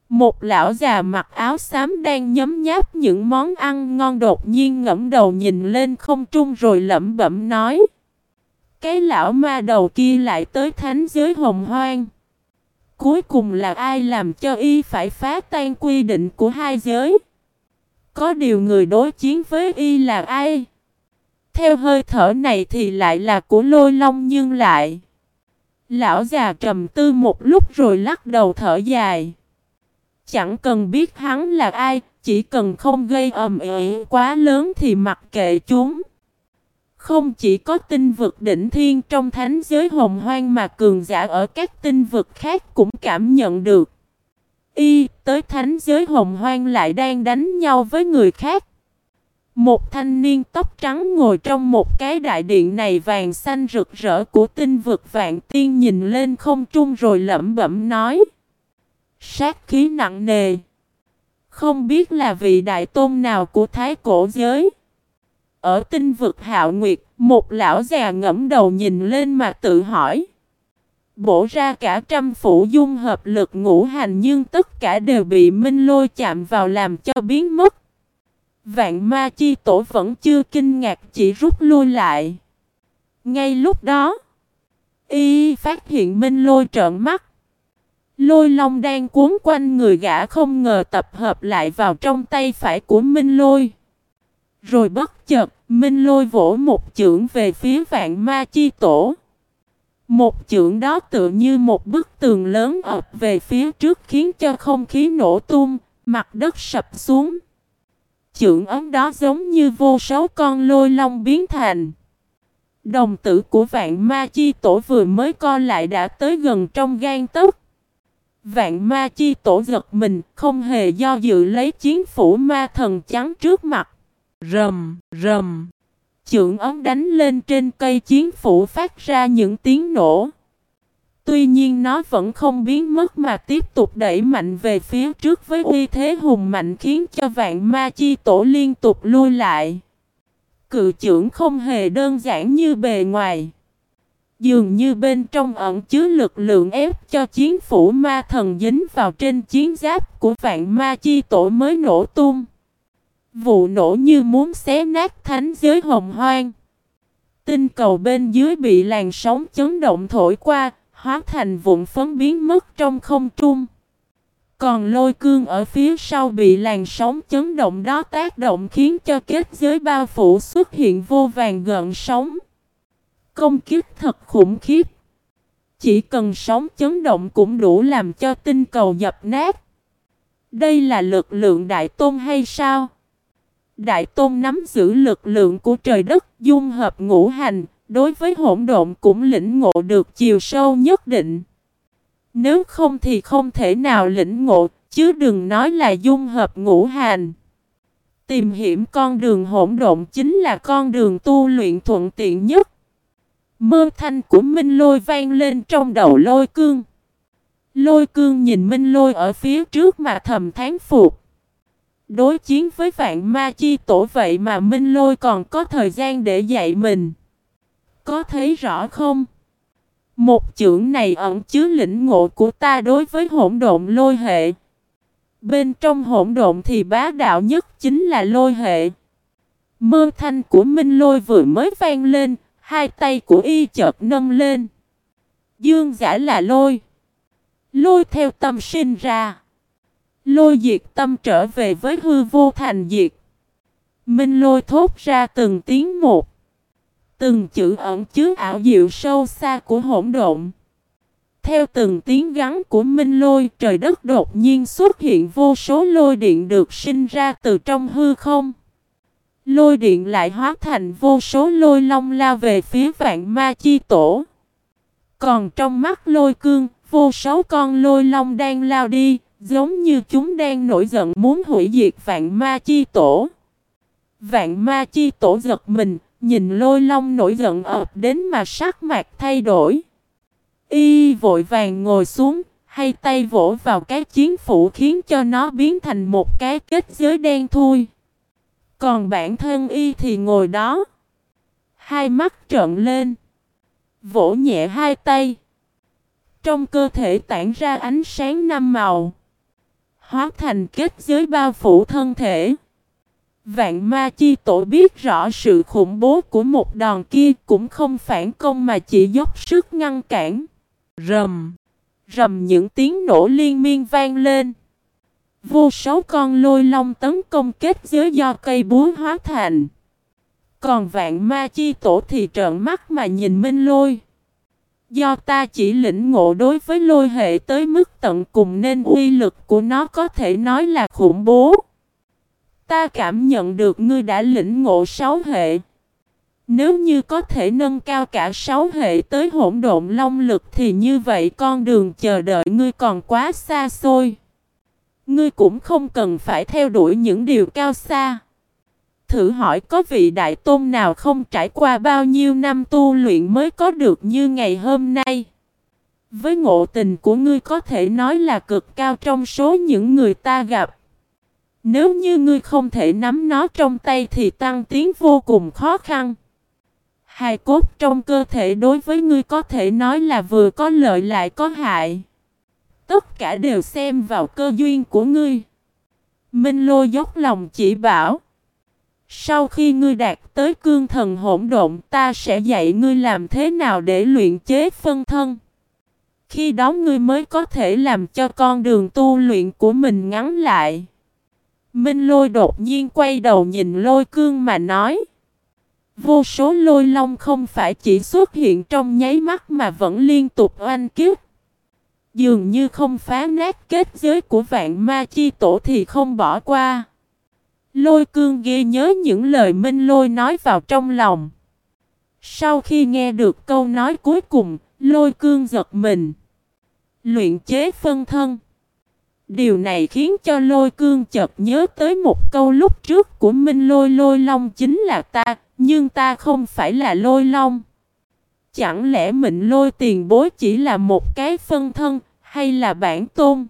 Một lão già mặc áo xám đang nhấm nháp những món ăn ngon đột nhiên ngẫm đầu nhìn lên không trung rồi lẩm bẩm nói. Cái lão ma đầu kia lại tới thánh giới hồng hoang. Cuối cùng là ai làm cho y phải phá tan quy định của hai giới? Có điều người đối chiến với y là ai? Theo hơi thở này thì lại là của lôi long nhưng lại. Lão già trầm tư một lúc rồi lắc đầu thở dài. Chẳng cần biết hắn là ai, chỉ cần không gây ầm ĩ quá lớn thì mặc kệ chúng. Không chỉ có tinh vực đỉnh thiên trong thánh giới hồng hoang mà cường giả ở các tinh vực khác cũng cảm nhận được. Y tới thánh giới hồng hoang lại đang đánh nhau với người khác. Một thanh niên tóc trắng ngồi trong một cái đại điện này vàng xanh rực rỡ của tinh vực vạn tiên nhìn lên không trung rồi lẩm bẩm nói. Sát khí nặng nề. Không biết là vị đại tôn nào của thái cổ giới. Ở tinh vực hạo nguyệt, một lão già ngẫm đầu nhìn lên mà tự hỏi. Bổ ra cả trăm phủ dung hợp lực ngũ hành nhưng tất cả đều bị minh lôi chạm vào làm cho biến mất. Vạn ma chi tổ vẫn chưa kinh ngạc chỉ rút lui lại. Ngay lúc đó, y phát hiện minh lôi trợn mắt. Lôi long đang cuốn quanh người gã không ngờ tập hợp lại vào trong tay phải của minh lôi. Rồi bất chợt, minh lôi vỗ một chưởng về phía vạn ma chi tổ. Một chưởng đó tự như một bức tường lớn ập về phía trước khiến cho không khí nổ tung, mặt đất sập xuống chưởng ấm đó giống như vô số con lôi long biến thành. Đồng tử của vạn ma chi tổ vừa mới co lại đã tới gần trong gan tấc. Vạn ma chi tổ giật mình, không hề do dự lấy chiến phủ ma thần trắng trước mặt. Rầm, rầm. Chưởng ấm đánh lên trên cây chiến phủ phát ra những tiếng nổ. Tuy nhiên nó vẫn không biến mất mà tiếp tục đẩy mạnh về phía trước với uy thế hùng mạnh khiến cho vạn ma chi tổ liên tục lui lại. Cự trưởng không hề đơn giản như bề ngoài. Dường như bên trong ẩn chứa lực lượng ép cho chiến phủ ma thần dính vào trên chiến giáp của vạn ma chi tổ mới nổ tung. Vụ nổ như muốn xé nát thánh giới hồng hoang. Tinh cầu bên dưới bị làn sóng chấn động thổi qua, hóa thành vụn phấn biến mất trong không trung. Còn lôi cương ở phía sau bị làn sóng chấn động đó tác động khiến cho kết giới bao phủ xuất hiện vô vàng gợn sóng. Công kích thật khủng khiếp. Chỉ cần sóng chấn động cũng đủ làm cho tinh cầu dập nát. Đây là lực lượng đại tôn hay sao? Đại tôn nắm giữ lực lượng của trời đất dung hợp ngũ hành, đối với hỗn độn cũng lĩnh ngộ được chiều sâu nhất định. Nếu không thì không thể nào lĩnh ngộ, chứ đừng nói là dung hợp ngũ hành. Tìm hiểm con đường hỗn độn chính là con đường tu luyện thuận tiện nhất. Mơ thanh của Minh Lôi vang lên trong đầu lôi cương. Lôi cương nhìn Minh Lôi ở phía trước mà thầm thán phục. Đối chiến với vạn ma chi tổ vậy mà Minh Lôi còn có thời gian để dạy mình. Có thấy rõ không? Một chưởng này ẩn chứa lĩnh ngộ của ta đối với hỗn độn lôi hệ. Bên trong hỗn độn thì bá đạo nhất chính là lôi hệ. Mơ thanh của Minh Lôi vừa mới vang lên, hai tay của y chợt nâng lên. Dương giả là lôi. Lôi theo tâm sinh ra. Lôi diệt tâm trở về với hư vô thành diệt. Minh lôi thốt ra từng tiếng một. Từng chữ ẩn chứa ảo diệu sâu xa của hỗn độn. Theo từng tiếng gắn của minh lôi, trời đất đột nhiên xuất hiện vô số lôi điện được sinh ra từ trong hư không. Lôi điện lại hóa thành vô số lôi long lao về phía vạn ma chi tổ. Còn trong mắt lôi cương, vô số con lôi long đang lao đi, giống như chúng đang nổi giận muốn hủy diệt vạn ma chi tổ. Vạn ma chi tổ giật mình, nhìn lôi long nổi giận ập đến mà sắc mặt thay đổi. Y vội vàng ngồi xuống, hay tay vỗ vào cái chiến phủ khiến cho nó biến thành một cái kết giới đen thui. Còn bản thân y thì ngồi đó. Hai mắt trợn lên. Vỗ nhẹ hai tay. Trong cơ thể tản ra ánh sáng năm màu. Hóa thành kết giới bao phủ thân thể. Vạn ma chi tổ biết rõ sự khủng bố của một đòn kia cũng không phản công mà chỉ dốc sức ngăn cản. Rầm. Rầm những tiếng nổ liên miên vang lên. Vô số con lôi long tấn công kết giới do cây búa hóa thành. Còn vạn ma chi tổ thì trợn mắt mà nhìn minh lôi. Do ta chỉ lĩnh ngộ đối với lôi hệ tới mức tận cùng nên uy lực của nó có thể nói là khủng bố. Ta cảm nhận được ngươi đã lĩnh ngộ sáu hệ. Nếu như có thể nâng cao cả sáu hệ tới hỗn độn long lực thì như vậy con đường chờ đợi ngươi còn quá xa xôi. Ngươi cũng không cần phải theo đuổi những điều cao xa. Thử hỏi có vị đại tôn nào không trải qua bao nhiêu năm tu luyện mới có được như ngày hôm nay. Với ngộ tình của ngươi có thể nói là cực cao trong số những người ta gặp. Nếu như ngươi không thể nắm nó trong tay thì tăng tiến vô cùng khó khăn. Hài cốt trong cơ thể đối với ngươi có thể nói là vừa có lợi lại có hại. Tất cả đều xem vào cơ duyên của ngươi. Minh lô dốc lòng chỉ bảo. Sau khi ngươi đạt tới cương thần hỗn độn, ta sẽ dạy ngươi làm thế nào để luyện chế phân thân. Khi đó ngươi mới có thể làm cho con đường tu luyện của mình ngắn lại. Minh lôi đột nhiên quay đầu nhìn lôi cương mà nói. Vô số lôi long không phải chỉ xuất hiện trong nháy mắt mà vẫn liên tục oanh kiếp. Dường như không phá nát kết giới của vạn ma chi tổ thì không bỏ qua. Lôi cương ghi nhớ những lời Minh Lôi nói vào trong lòng. Sau khi nghe được câu nói cuối cùng, lôi cương giật mình. Luyện chế phân thân. Điều này khiến cho lôi cương chợt nhớ tới một câu lúc trước của Minh Lôi Lôi Long chính là ta, nhưng ta không phải là Lôi Long. Chẳng lẽ mình Lôi tiền bối chỉ là một cái phân thân, hay là bản tôn?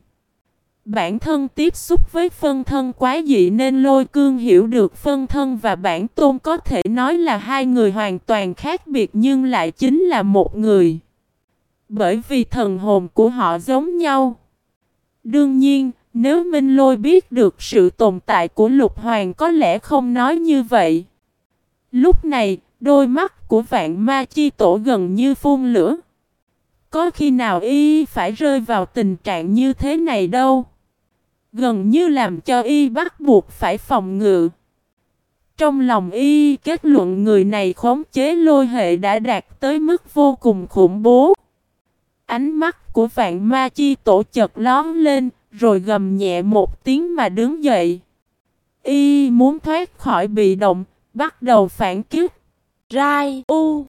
Bản thân tiếp xúc với phân thân quá dị nên lôi cương hiểu được phân thân và bản tôn có thể nói là hai người hoàn toàn khác biệt nhưng lại chính là một người. Bởi vì thần hồn của họ giống nhau. Đương nhiên, nếu Minh Lôi biết được sự tồn tại của Lục Hoàng có lẽ không nói như vậy. Lúc này, đôi mắt của vạn ma chi tổ gần như phun lửa. Có khi nào y phải rơi vào tình trạng như thế này đâu. Gần như làm cho y bắt buộc phải phòng ngự. Trong lòng y kết luận người này khống chế lôi hệ đã đạt tới mức vô cùng khủng bố. Ánh mắt của vạn ma chi tổ chật lón lên, rồi gầm nhẹ một tiếng mà đứng dậy. Y muốn thoát khỏi bị động, bắt đầu phản kích. Rai U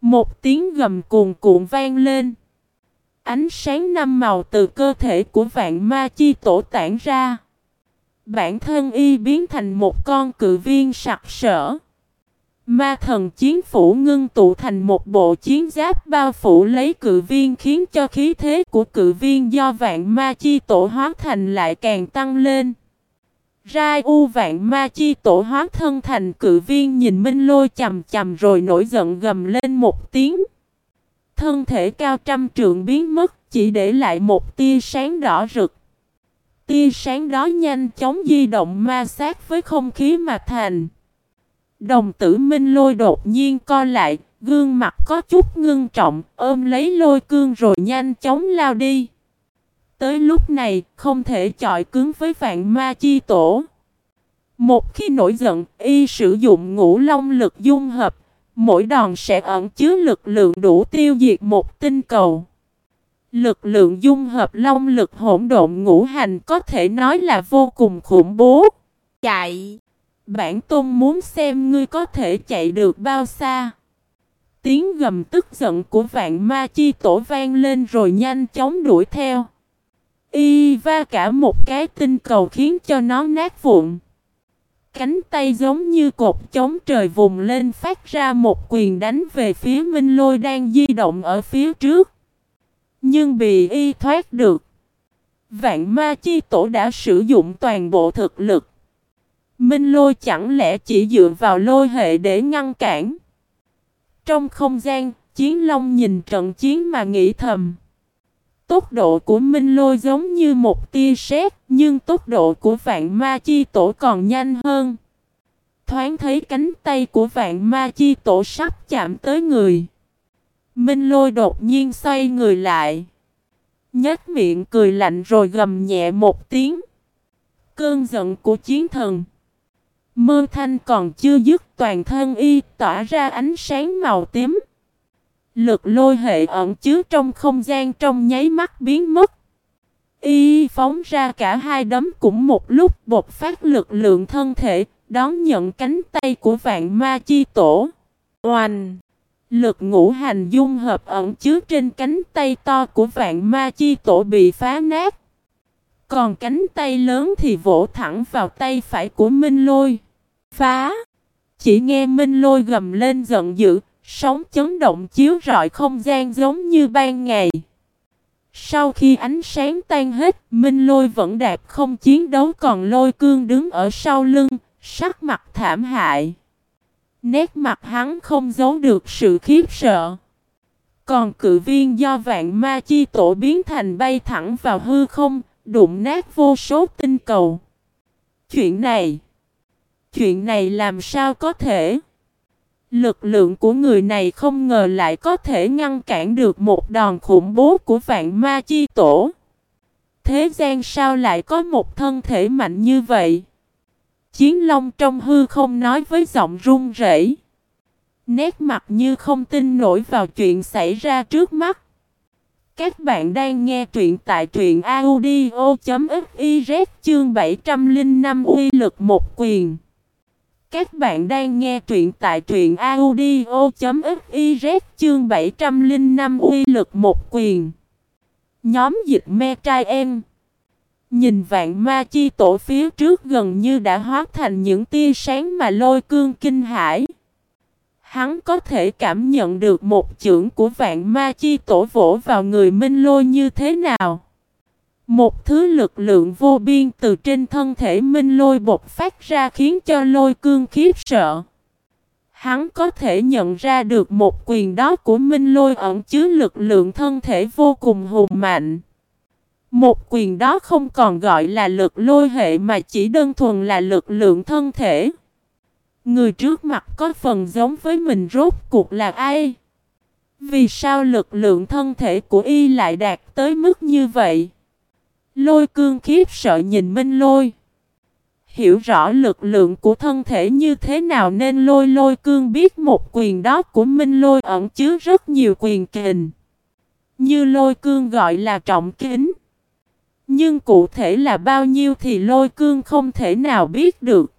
Một tiếng gầm cuồn cuộn vang lên. Ánh sáng năm màu từ cơ thể của vạn ma chi tổ tản ra. Bản thân y biến thành một con cự viên sặc sỡ. Ma thần chiến phủ ngưng tụ thành một bộ chiến giáp bao phủ lấy cự viên khiến cho khí thế của cự viên do vạn ma chi tổ hóa thành lại càng tăng lên. Rai u vạn ma chi tổ hóa thân thành cự viên nhìn minh lôi chầm chầm rồi nổi giận gầm lên một tiếng. Thân thể cao trăm trượng biến mất chỉ để lại một tia sáng đỏ rực. Tia sáng đó nhanh chóng di động ma sát với không khí mà thành. Đồng tử minh lôi đột nhiên co lại, gương mặt có chút ngưng trọng, ôm lấy lôi cương rồi nhanh chóng lao đi. Tới lúc này, không thể chọi cứng với vạn ma chi tổ. Một khi nổi giận, y sử dụng ngũ long lực dung hợp, mỗi đòn sẽ ẩn chứa lực lượng đủ tiêu diệt một tinh cầu. Lực lượng dung hợp long lực hỗn độn ngũ hành có thể nói là vô cùng khủng bố. Chạy! Bản tôn muốn xem ngươi có thể chạy được bao xa. Tiếng gầm tức giận của vạn ma chi tổ vang lên rồi nhanh chóng đuổi theo. Y va cả một cái tinh cầu khiến cho nó nát vụn. Cánh tay giống như cột chống trời vùng lên phát ra một quyền đánh về phía Minh Lôi đang di động ở phía trước. Nhưng bị y thoát được. Vạn ma chi tổ đã sử dụng toàn bộ thực lực. Minh lôi chẳng lẽ chỉ dựa vào lôi hệ để ngăn cản. Trong không gian, chiến long nhìn trận chiến mà nghĩ thầm. Tốc độ của Minh lôi giống như một tia sét, nhưng tốc độ của vạn ma chi tổ còn nhanh hơn. Thoáng thấy cánh tay của vạn ma chi tổ sắp chạm tới người. Minh lôi đột nhiên xoay người lại. nhếch miệng cười lạnh rồi gầm nhẹ một tiếng. Cơn giận của chiến thần. Mơ thanh còn chưa dứt toàn thân y tỏa ra ánh sáng màu tím. Lực lôi hệ ẩn chứa trong không gian trong nháy mắt biến mất. Y phóng ra cả hai đấm cũng một lúc bột phát lực lượng thân thể, đón nhận cánh tay của vạn ma chi tổ. Oanh! Lực ngũ hành dung hợp ẩn chứa trên cánh tay to của vạn ma chi tổ bị phá nát. Còn cánh tay lớn thì vỗ thẳng vào tay phải của Minh Lôi. Phá! Chỉ nghe Minh Lôi gầm lên giận dữ, sóng chấn động chiếu rọi không gian giống như ban ngày. Sau khi ánh sáng tan hết, Minh Lôi vẫn đạp không chiến đấu còn Lôi Cương đứng ở sau lưng, sắc mặt thảm hại. Nét mặt hắn không giấu được sự khiếp sợ. Còn cự viên do vạn ma chi tổ biến thành bay thẳng vào hư không, đụng nát vô số tinh cầu. Chuyện này, chuyện này làm sao có thể? Lực lượng của người này không ngờ lại có thể ngăn cản được một đòn khủng bố của vạn ma chi tổ. Thế gian sao lại có một thân thể mạnh như vậy? Chiến Long trong hư không nói với giọng run rẩy. Nét mặt như không tin nổi vào chuyện xảy ra trước mắt. Các bạn đang nghe truyện tại truyện audio.fiz chương 705 uy lực một quyền. Các bạn đang nghe truyện tại truyện audio.fiz chương 705 uy lực một quyền. Nhóm dịch me trai em. Nhìn vạn ma chi tổ phía trước gần như đã hóa thành những tia sáng mà lôi cương kinh hải. Hắn có thể cảm nhận được một chưởng của vạn ma chi tổ vỗ vào người minh lôi như thế nào. Một thứ lực lượng vô biên từ trên thân thể minh lôi bột phát ra khiến cho lôi cương khiếp sợ. Hắn có thể nhận ra được một quyền đó của minh lôi ẩn chứa lực lượng thân thể vô cùng hùng mạnh. Một quyền đó không còn gọi là lực lôi hệ mà chỉ đơn thuần là lực lượng thân thể. Người trước mặt có phần giống với mình rốt cuộc là ai? Vì sao lực lượng thân thể của y lại đạt tới mức như vậy? Lôi cương khiếp sợ nhìn Minh Lôi. Hiểu rõ lực lượng của thân thể như thế nào nên lôi lôi cương biết một quyền đó của Minh Lôi ẩn chứa rất nhiều quyền kình. Như lôi cương gọi là trọng kính. Nhưng cụ thể là bao nhiêu thì lôi cương không thể nào biết được.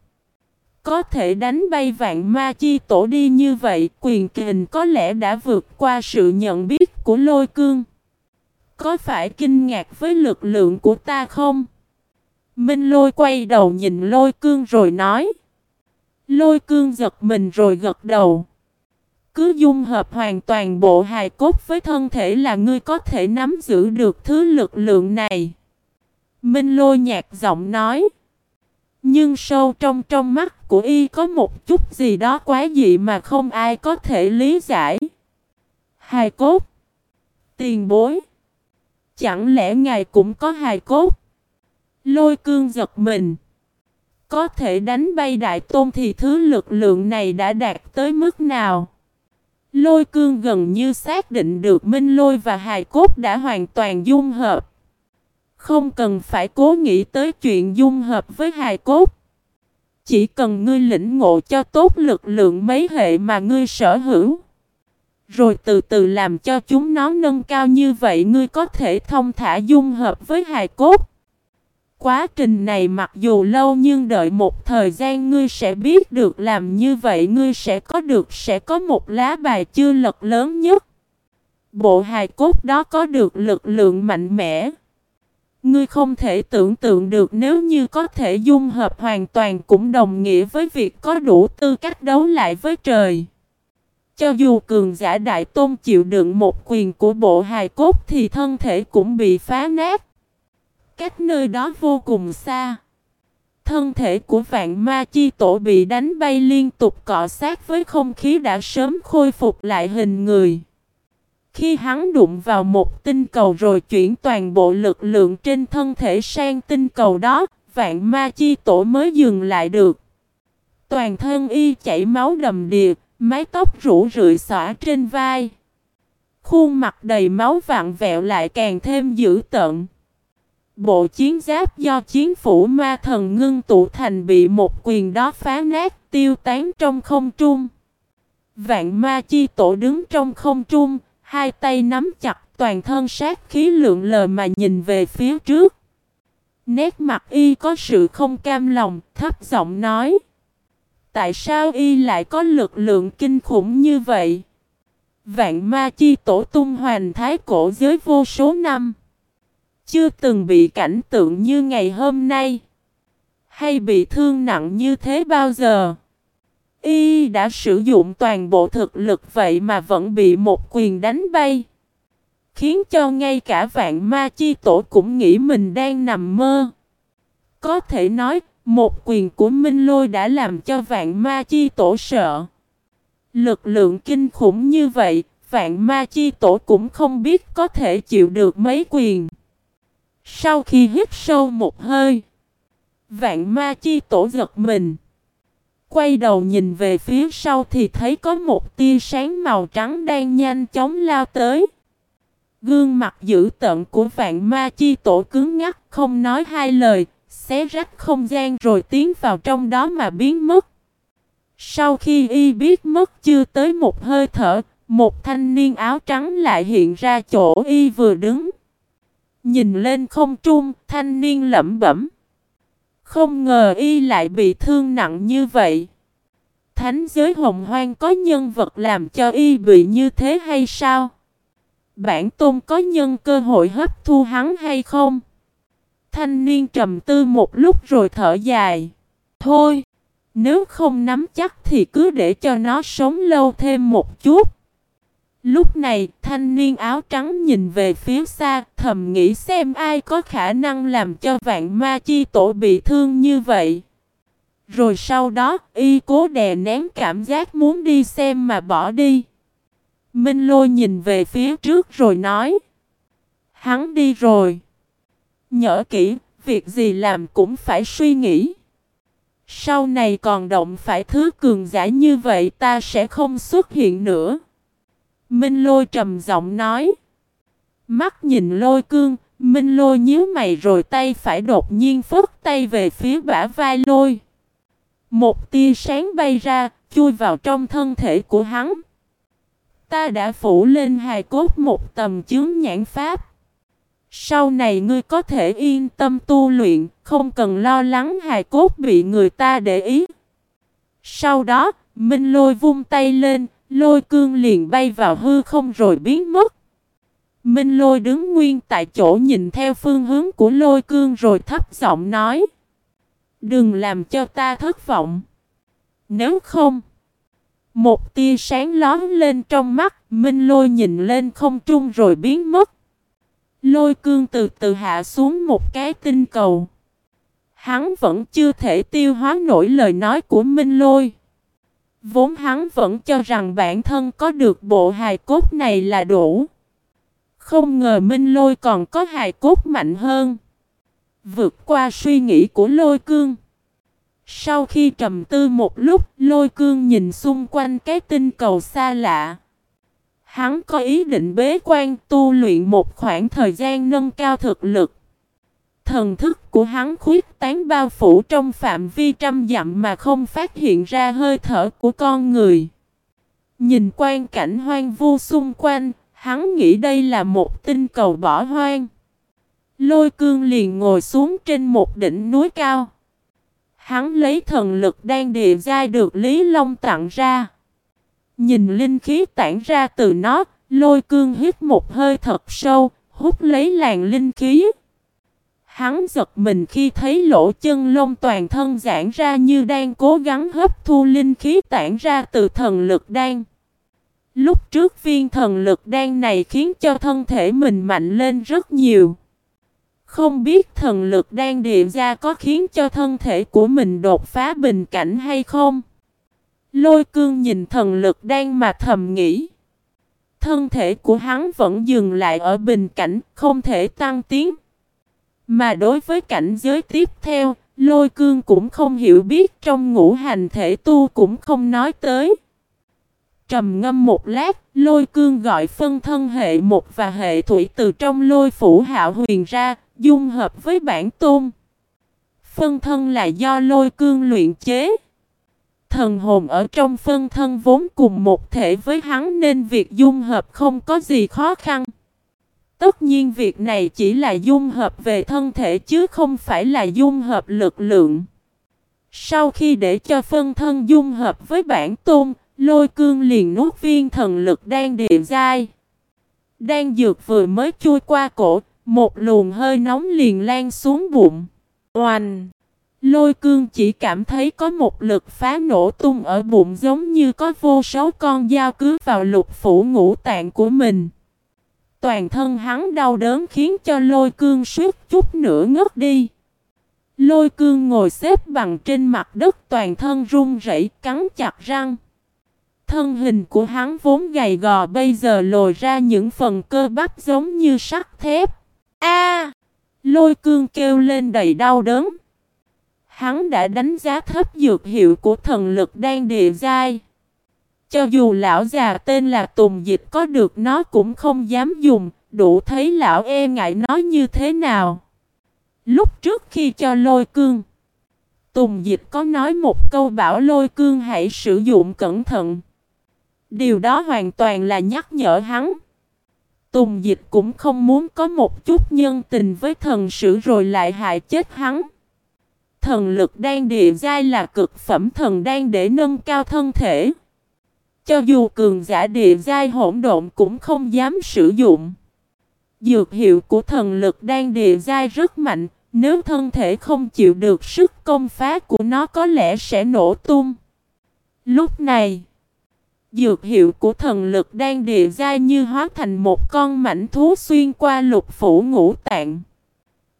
Có thể đánh bay vạn ma chi tổ đi như vậy, quyền kình có lẽ đã vượt qua sự nhận biết của lôi cương. Có phải kinh ngạc với lực lượng của ta không? Minh lôi quay đầu nhìn lôi cương rồi nói. Lôi cương giật mình rồi gật đầu. Cứ dung hợp hoàn toàn bộ hài cốt với thân thể là ngươi có thể nắm giữ được thứ lực lượng này. Minh lôi nhạt giọng nói. Nhưng sâu trong trong mắt của y có một chút gì đó quá dị mà không ai có thể lý giải. Hài cốt. Tiền bối. Chẳng lẽ ngài cũng có hài cốt? Lôi cương giật mình. Có thể đánh bay đại tôn thì thứ lực lượng này đã đạt tới mức nào? Lôi cương gần như xác định được minh lôi và hài cốt đã hoàn toàn dung hợp. Không cần phải cố nghĩ tới chuyện dung hợp với hài cốt. Chỉ cần ngươi lĩnh ngộ cho tốt lực lượng mấy hệ mà ngươi sở hữu. Rồi từ từ làm cho chúng nó nâng cao như vậy ngươi có thể thông thả dung hợp với hài cốt. Quá trình này mặc dù lâu nhưng đợi một thời gian ngươi sẽ biết được làm như vậy ngươi sẽ có được, sẽ có một lá bài chưa lật lớn nhất. Bộ hài cốt đó có được lực lượng mạnh mẽ. Ngươi không thể tưởng tượng được nếu như có thể dung hợp hoàn toàn cũng đồng nghĩa với việc có đủ tư cách đấu lại với trời. Cho dù cường giả đại tôn chịu đựng một quyền của bộ hài cốt thì thân thể cũng bị phá nát. Cách nơi đó vô cùng xa. Thân thể của vạn ma chi tổ bị đánh bay liên tục cọ sát với không khí đã sớm khôi phục lại hình người. Khi hắn đụng vào một tinh cầu rồi chuyển toàn bộ lực lượng trên thân thể sang tinh cầu đó, vạn ma chi tổ mới dừng lại được. Toàn thân y chảy máu đầm đìa, mái tóc rủ rượi xõa trên vai. Khuôn mặt đầy máu vạn vẹo lại càng thêm dữ tợn. Bộ chiến giáp do chiến phủ ma thần ngưng tụ thành bị một quyền đó phá nát tiêu tán trong không trung. Vạn ma chi tổ đứng trong không trung, hai tay nắm chặt toàn thân sát khí lượng lờ mà nhìn về phía trước. Nét mặt y có sự không cam lòng, thấp giọng nói. Tại sao y lại có lực lượng kinh khủng như vậy? Vạn ma chi tổ tung hoành thái cổ giới vô số năm. Chưa từng bị cảnh tượng như ngày hôm nay. Hay bị thương nặng như thế bao giờ. Y đã sử dụng toàn bộ thực lực vậy mà vẫn bị một quyền đánh bay. Khiến cho ngay cả vạn ma chi tổ cũng nghĩ mình đang nằm mơ. Có thể nói, một quyền của Minh Lôi đã làm cho vạn ma chi tổ sợ. Lực lượng kinh khủng như vậy, vạn ma chi tổ cũng không biết có thể chịu được mấy quyền. Sau khi hít sâu một hơi, vạn ma chi tổ giật mình. Quay đầu nhìn về phía sau thì thấy có một tia sáng màu trắng đang nhanh chóng lao tới. Gương mặt dữ tợn của vạn ma chi tổ cứng ngắc không nói hai lời, xé rách không gian rồi tiến vào trong đó mà biến mất. Sau khi y biết mất chưa tới một hơi thở, một thanh niên áo trắng lại hiện ra chỗ y vừa đứng. Nhìn lên không trung, thanh niên lẩm bẩm. Không ngờ y lại bị thương nặng như vậy. Thánh giới hồng hoang có nhân vật làm cho y bị như thế hay sao? Bản tôn có nhân cơ hội hấp thu hắn hay không? Thanh niên trầm tư một lúc rồi thở dài. Thôi, nếu không nắm chắc thì cứ để cho nó sống lâu thêm một chút. Lúc này, thanh niên áo trắng nhìn về phía xa, thầm nghĩ xem ai có khả năng làm cho vạn ma chi tổ bị thương như vậy. Rồi sau đó, y cố đè nén cảm giác muốn đi xem mà bỏ đi. Minh lôi nhìn về phía trước rồi nói. Hắn đi rồi. Nhớ kỹ, việc gì làm cũng phải suy nghĩ. Sau này còn động phải thứ cường giả như vậy ta sẽ không xuất hiện nữa. Minh lôi trầm giọng nói. Mắt nhìn lôi cương, Minh lôi nhíu mày rồi tay phải đột nhiên phất tay về phía bả vai lôi. Một tia sáng bay ra, chui vào trong thân thể của hắn. Ta đã phủ lên hài cốt một tầm chướng nhãn pháp. Sau này ngươi có thể yên tâm tu luyện, không cần lo lắng hài cốt bị người ta để ý. Sau đó, Minh lôi vung tay lên, lôi cương liền bay vào hư không rồi biến mất. Minh lôi đứng nguyên tại chỗ nhìn theo phương hướng của lôi cương rồi thấp giọng nói. Đừng làm cho ta thất vọng. Nếu không, một tia sáng lón lên trong mắt, Minh lôi nhìn lên không trung rồi biến mất. Lôi cương từ từ hạ xuống một cái tinh cầu. Hắn vẫn chưa thể tiêu hóa nổi lời nói của Minh lôi. Vốn hắn vẫn cho rằng bản thân có được bộ hài cốt này là đủ. Không ngờ Minh Lôi còn có hài cốt mạnh hơn. Vượt qua suy nghĩ của Lôi Cương. Sau khi trầm tư một lúc, Lôi Cương nhìn xung quanh cái tinh cầu xa lạ. Hắn có ý định bế quan tu luyện một khoảng thời gian nâng cao thực lực. Thần thức của hắn khuyết tán bao phủ trong phạm vi trăm dặm mà không phát hiện ra hơi thở của con người. Nhìn quan cảnh hoang vu xung quanh, hắn nghĩ đây là một tinh cầu bỏ hoang. Lôi cương liền ngồi xuống trên một đỉnh núi cao. Hắn lấy thần lực đang địa giai được Lý Long tặng ra. Nhìn linh khí tản ra từ nó, lôi cương hít một hơi thật sâu, hút lấy làn linh khí. Hắn giật mình khi thấy lỗ chân lông toàn thân giãn ra như đang cố gắng hấp thu linh khí tản ra từ thần lực đan. Lúc trước viên thần lực đan này khiến cho thân thể mình mạnh lên rất nhiều. Không biết thần lực đan địa ra có khiến cho thân thể của mình đột phá bình cảnh hay không? Lôi cương nhìn thần lực đang mà thầm nghĩ. Thân thể của hắn vẫn dừng lại ở bình cảnh, không thể tăng tiến. Mà đối với cảnh giới tiếp theo, lôi cương cũng không hiểu biết trong ngũ hành thể tu cũng không nói tới. Trầm ngâm một lát, lôi cương gọi phân thân hệ một và hệ thủy từ trong lôi phủ hạo huyền ra, dung hợp với bản tôn. Phân thân là do lôi cương luyện chế. Thần hồn ở trong phân thân vốn cùng một thể với hắn nên việc dung hợp không có gì khó khăn. Tất nhiên việc này chỉ là dung hợp về thân thể chứ không phải là dung hợp lực lượng. Sau khi để cho phân thân dung hợp với bản tôn, lôi cương liền nuốt viên thần lực đang địa dai. Đang dược vừa mới chui qua cổ, một luồng hơi nóng liền lan xuống bụng. Oanh! Lôi cương chỉ cảm thấy có một lực phá nổ tung ở bụng giống như có vô số con dao cứa vào lục phủ ngũ tạng của mình. Toàn thân hắn đau đớn khiến cho lôi cương suýt chút nữa ngất đi. Lôi cương ngồi xếp bằng trên mặt đất toàn thân run rẩy, cắn chặt răng. Thân hình của hắn vốn gầy gò bây giờ lồi ra những phần cơ bắp giống như sắt thép. A! lôi cương kêu lên đầy đau đớn. Hắn đã đánh giá thấp dược hiệu của thần lực đang địa giai. Cho dù lão già tên là Tùng Dịch có được nó cũng không dám dùng, đủ thấy lão e ngại nó như thế nào. Lúc trước khi cho lôi cương, Tùng Dịch có nói một câu bảo lôi cương hãy sử dụng cẩn thận. Điều đó hoàn toàn là nhắc nhở hắn. Tùng Dịch cũng không muốn có một chút nhân tình với thần sử rồi lại hại chết hắn. Thần lực đan địa giai là cực phẩm thần đang để nâng cao thân thể. Cho dù cường giả địa giai hỗn độn cũng không dám sử dụng. Dược hiệu của thần lực đan địa giai rất mạnh, nếu thân thể không chịu được sức công phá của nó có lẽ sẽ nổ tung. Lúc này, dược hiệu của thần lực đan địa giai như hóa thành một con mảnh thú xuyên qua lục phủ ngũ tạng.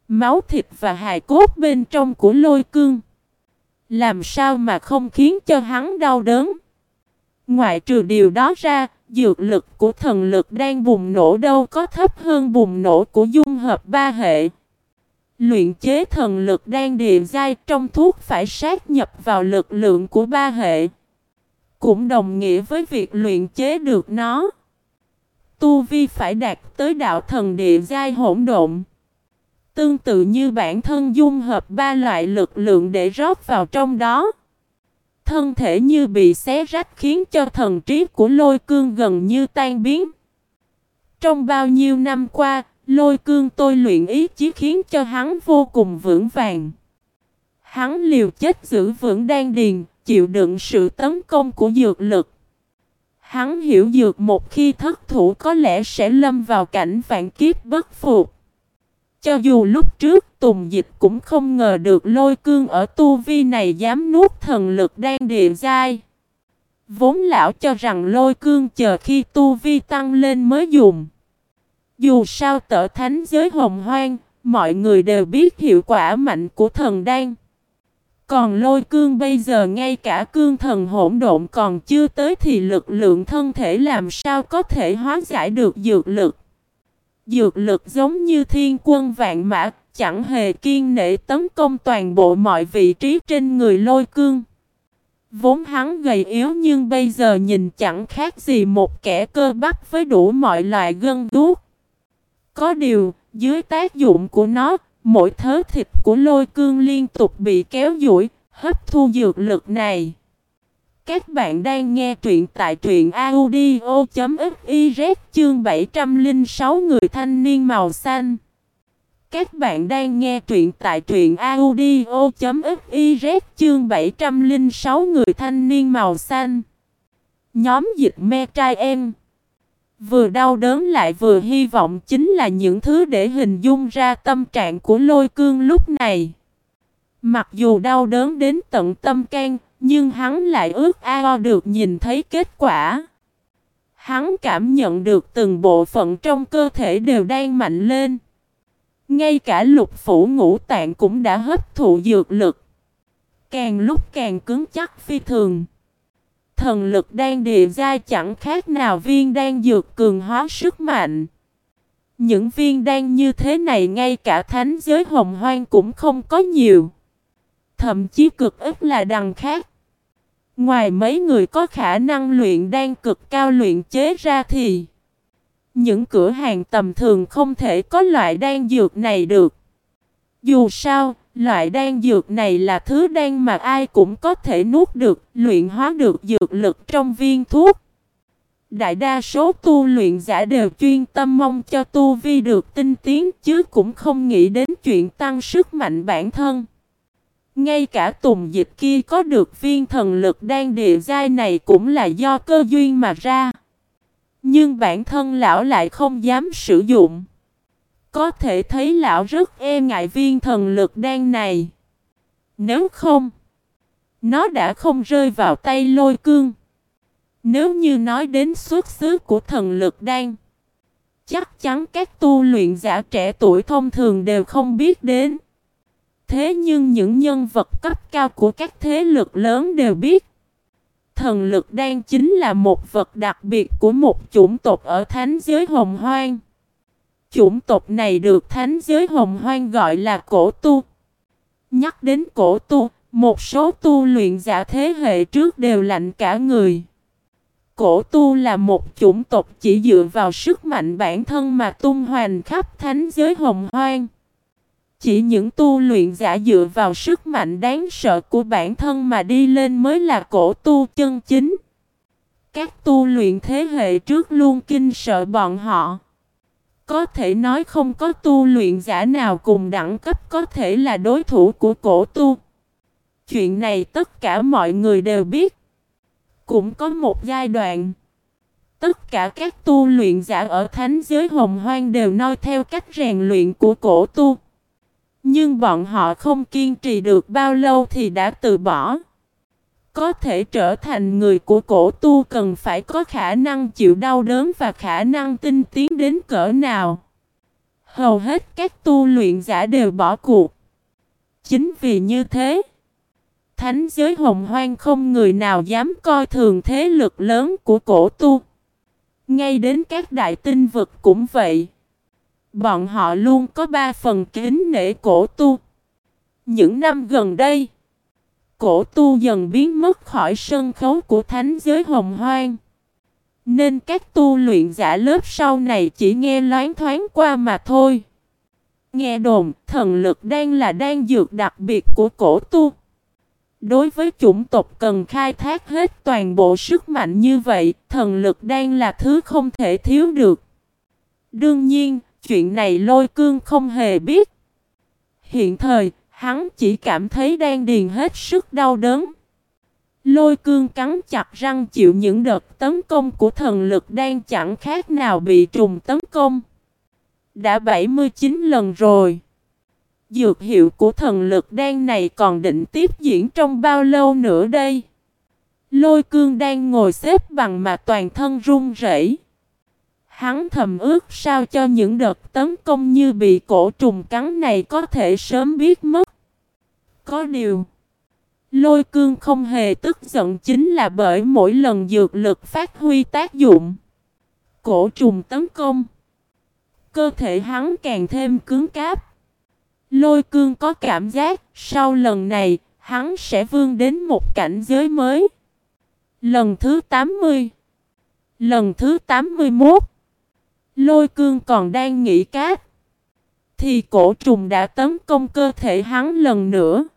Máu thịt và hài cốt bên trong của lôi cương. Làm sao mà không khiến cho hắn đau đớn? Ngoại trừ điều đó ra, dược lực của thần lực đang bùng nổ đâu có thấp hơn bùng nổ của dung hợp ba hệ. Luyện chế thần lực đang địa giai trong thuốc phải sát nhập vào lực lượng của ba hệ. Cũng đồng nghĩa với việc luyện chế được nó. Tu vi phải đạt tới đạo thần địa giai hỗn độn. Tương tự như bản thân dung hợp ba loại lực lượng để rót vào trong đó. Thân thể như bị xé rách khiến cho thần trí của lôi cương gần như tan biến. Trong bao nhiêu năm qua, lôi cương tôi luyện ý chí khiến cho hắn vô cùng vững vàng. Hắn liều chết giữ vững đan điền, chịu đựng sự tấn công của dược lực. Hắn hiểu dược một khi thất thủ có lẽ sẽ lâm vào cảnh vạn kiếp bất phục. Cho dù lúc trước Tùng Dịch cũng không ngờ được lôi cương ở tu vi này dám nuốt thần lực đang địa dai. Vốn lão cho rằng lôi cương chờ khi tu vi tăng lên mới dùng. Dù sao tở thánh giới hồng hoang, mọi người đều biết hiệu quả mạnh của thần đan. Còn lôi cương bây giờ ngay cả cương thần hỗn độn còn chưa tới thì lực lượng thân thể làm sao có thể hóa giải được dược lực. Dược lực giống như thiên quân vạn mã, chẳng hề kiên nể tấn công toàn bộ mọi vị trí trên người lôi cương. Vốn hắn gầy yếu nhưng bây giờ nhìn chẳng khác gì một kẻ cơ bắp với đủ mọi loại gân guốc. Có điều, dưới tác dụng của nó, mỗi thớ thịt của lôi cương liên tục bị kéo duỗi, hấp thu dược lực này. Các bạn đang nghe truyện tại truyện audio.fiz chương 706 người thanh niên màu xanh. Các bạn đang nghe truyện tại truyện audio.fiz chương 706 người thanh niên màu xanh. Nhóm dịch me trai em. Vừa đau đớn lại vừa hy vọng chính là những thứ để hình dung ra tâm trạng của lôi cương lúc này. Mặc dù đau đớn đến tận tâm can, nhưng hắn lại ước ao được nhìn thấy kết quả. Hắn cảm nhận được từng bộ phận trong cơ thể đều đang mạnh lên. Ngay cả lục phủ ngũ tạng cũng đã hấp thụ dược lực. Càng lúc càng cứng chắc phi thường. Thần lực đang địa giai chẳng khác nào viên đang dược cường hóa sức mạnh. Những viên đan như thế này ngay cả thánh giới hồng hoang cũng không có nhiều. Thậm chí cực ít là đằng khác. Ngoài mấy người có khả năng luyện đan cực cao luyện chế ra thì những cửa hàng tầm thường không thể có loại đan dược này được. Dù sao, loại đan dược này là thứ đan mà ai cũng có thể nuốt được, luyện hóa được dược lực trong viên thuốc. Đại đa số tu luyện giả đều chuyên tâm mong cho tu vi được tinh tiến chứ cũng không nghĩ đến chuyện tăng sức mạnh bản thân. Ngay cả tùng dịch kia có được viên thần lực đang địa giai này cũng là do cơ duyên mà ra. Nhưng bản thân lão lại không dám sử dụng. Có thể thấy lão rất e ngại viên thần lực đan này. Nếu không, nó đã không rơi vào tay lôi cương. Nếu như nói đến xuất xứ của thần lực đan, chắc chắn các tu luyện giả trẻ tuổi thông thường đều không biết đến. Thế nhưng những nhân vật cấp cao của các thế lực lớn đều biết. Thần lực đan chính là một vật đặc biệt của một chủng tộc ở thánh giới hồng hoang. Chủng tộc này được thánh giới hồng hoang gọi là cổ tu. Nhắc đến cổ tu, một số tu luyện giả thế hệ trước đều lạnh cả người. Cổ tu là một chủng tộc chỉ dựa vào sức mạnh bản thân mà tung hoành khắp thánh giới hồng hoang. Chỉ những tu luyện giả dựa vào sức mạnh đáng sợ của bản thân mà đi lên mới là cổ tu chân chính. Các tu luyện thế hệ trước luôn kinh sợ bọn họ. Có thể nói không có tu luyện giả nào cùng đẳng cấp có thể là đối thủ của cổ tu. Chuyện này tất cả mọi người đều biết. Cũng có một giai đoạn. Tất cả các tu luyện giả ở thánh giới hồng hoang đều noi theo cách rèn luyện của cổ tu. Nhưng bọn họ không kiên trì được bao lâu thì đã từ bỏ. Có thể trở thành người của cổ tu cần phải có khả năng chịu đau đớn và khả năng tinh tiến đến cỡ nào. Hầu hết các tu luyện giả đều bỏ cuộc. Chính vì như thế, thánh giới hồng hoang không người nào dám coi thường thế lực lớn của cổ tu. Ngay đến các đại tinh vực cũng vậy. Bọn họ luôn có ba phần kính nể cổ tu. Những năm gần đây, cổ tu dần biến mất khỏi sân khấu của thánh giới hồng hoang. Nên các tu luyện giả lớp sau này chỉ nghe loáng thoáng qua mà thôi. Nghe đồn, thần lực đang là đang dược đặc biệt của cổ tu. Đối với chủng tộc cần khai thác hết toàn bộ sức mạnh như vậy, thần lực đang là thứ không thể thiếu được. Đương nhiên, chuyện này lôi cương không hề biết. Hiện thời, hắn chỉ cảm thấy đang điền hết sức đau đớn. Lôi cương cắn chặt răng chịu những đợt tấn công của thần lực đang chẳng khác nào bị trùng tấn công. Đã 79 lần rồi. Dược hiệu của thần lực đen này còn định tiếp diễn trong bao lâu nữa đây? Lôi cương đang ngồi xếp bằng mà toàn thân run rẩy. Hắn thầm ước sao cho những đợt tấn công như bị cổ trùng cắn này có thể sớm biết mất. Có điều, lôi cương không hề tức giận chính là bởi mỗi lần dược lực phát huy tác dụng. Cổ trùng tấn công. Cơ thể hắn càng thêm cứng cáp. Lôi cương có cảm giác sau lần này hắn sẽ vươn đến một cảnh giới mới. Lần thứ 80 Lần thứ 81 Lôi cương còn đang nghĩ cát. Thì cổ trùng đã tấn công cơ thể hắn lần nữa.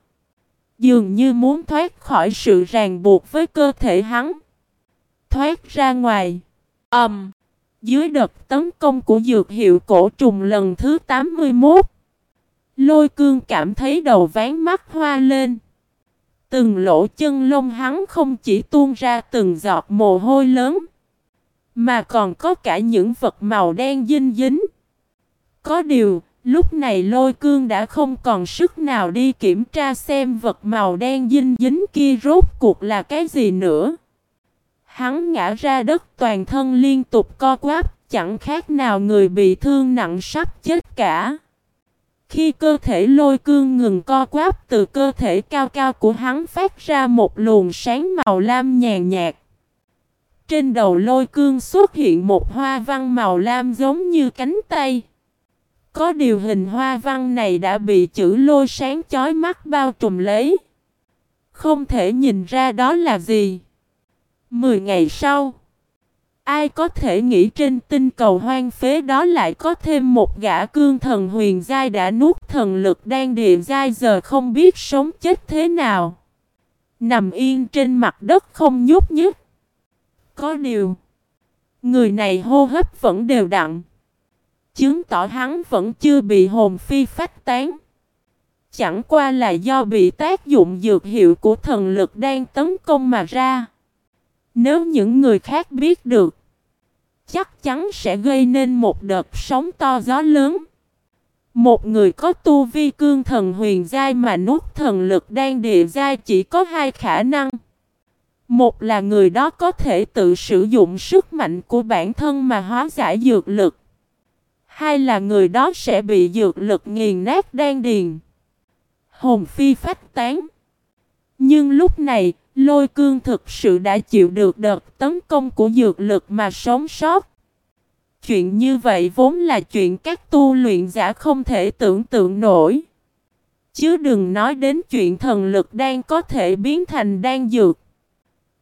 Dường như muốn thoát khỏi sự ràng buộc với cơ thể hắn. Thoát ra ngoài. Ầm, um, Dưới đợt tấn công của dược hiệu cổ trùng lần thứ 81 Lôi cương cảm thấy đầu ván mắt hoa lên. Từng lỗ chân lông hắn không chỉ tuôn ra từng giọt mồ hôi lớn mà còn có cả những vật màu đen dinh dính. Có điều, lúc này lôi cương đã không còn sức nào đi kiểm tra xem vật màu đen dinh dính kia rốt cuộc là cái gì nữa. Hắn ngã ra đất toàn thân liên tục co quắp, chẳng khác nào người bị thương nặng sắp chết cả. Khi cơ thể lôi cương ngừng co quáp từ cơ thể cao cao của hắn phát ra một luồng sáng màu lam nhàn nhạt. Trên đầu lôi cương xuất hiện một hoa văn màu lam giống như cánh tay. Có điều hình hoa văn này đã bị chữ lôi sáng chói mắt bao trùm lấy. Không thể nhìn ra đó là gì. Mười ngày sau. Ai có thể nghĩ trên tinh cầu hoang phế đó lại có thêm một gã cương thần huyền giai đã nuốt thần lực đang địa giai giờ không biết sống chết thế nào. Nằm yên trên mặt đất không nhúc nhích. Có điều, người này hô hấp vẫn đều đặn. Chứng tỏ hắn vẫn chưa bị hồn phi phách tán. Chẳng qua là do bị tác dụng dược hiệu của thần lực đang tấn công mà ra. Nếu những người khác biết được, chắc chắn sẽ gây nên một đợt sóng to gió lớn. Một người có tu vi cương thần huyền giai mà nuốt thần lực đang địa giai chỉ có hai khả năng. Một là người đó có thể tự sử dụng sức mạnh của bản thân mà hóa giải dược lực. Hai là người đó sẽ bị dược lực nghiền nát đan điền. Hồn phi phách tán. Nhưng lúc này, Lôi cương thực sự đã chịu được đợt tấn công của dược lực mà sống sót. Chuyện như vậy vốn là chuyện các tu luyện giả không thể tưởng tượng nổi. Chứ đừng nói đến chuyện thần lực đang có thể biến thành đan dược.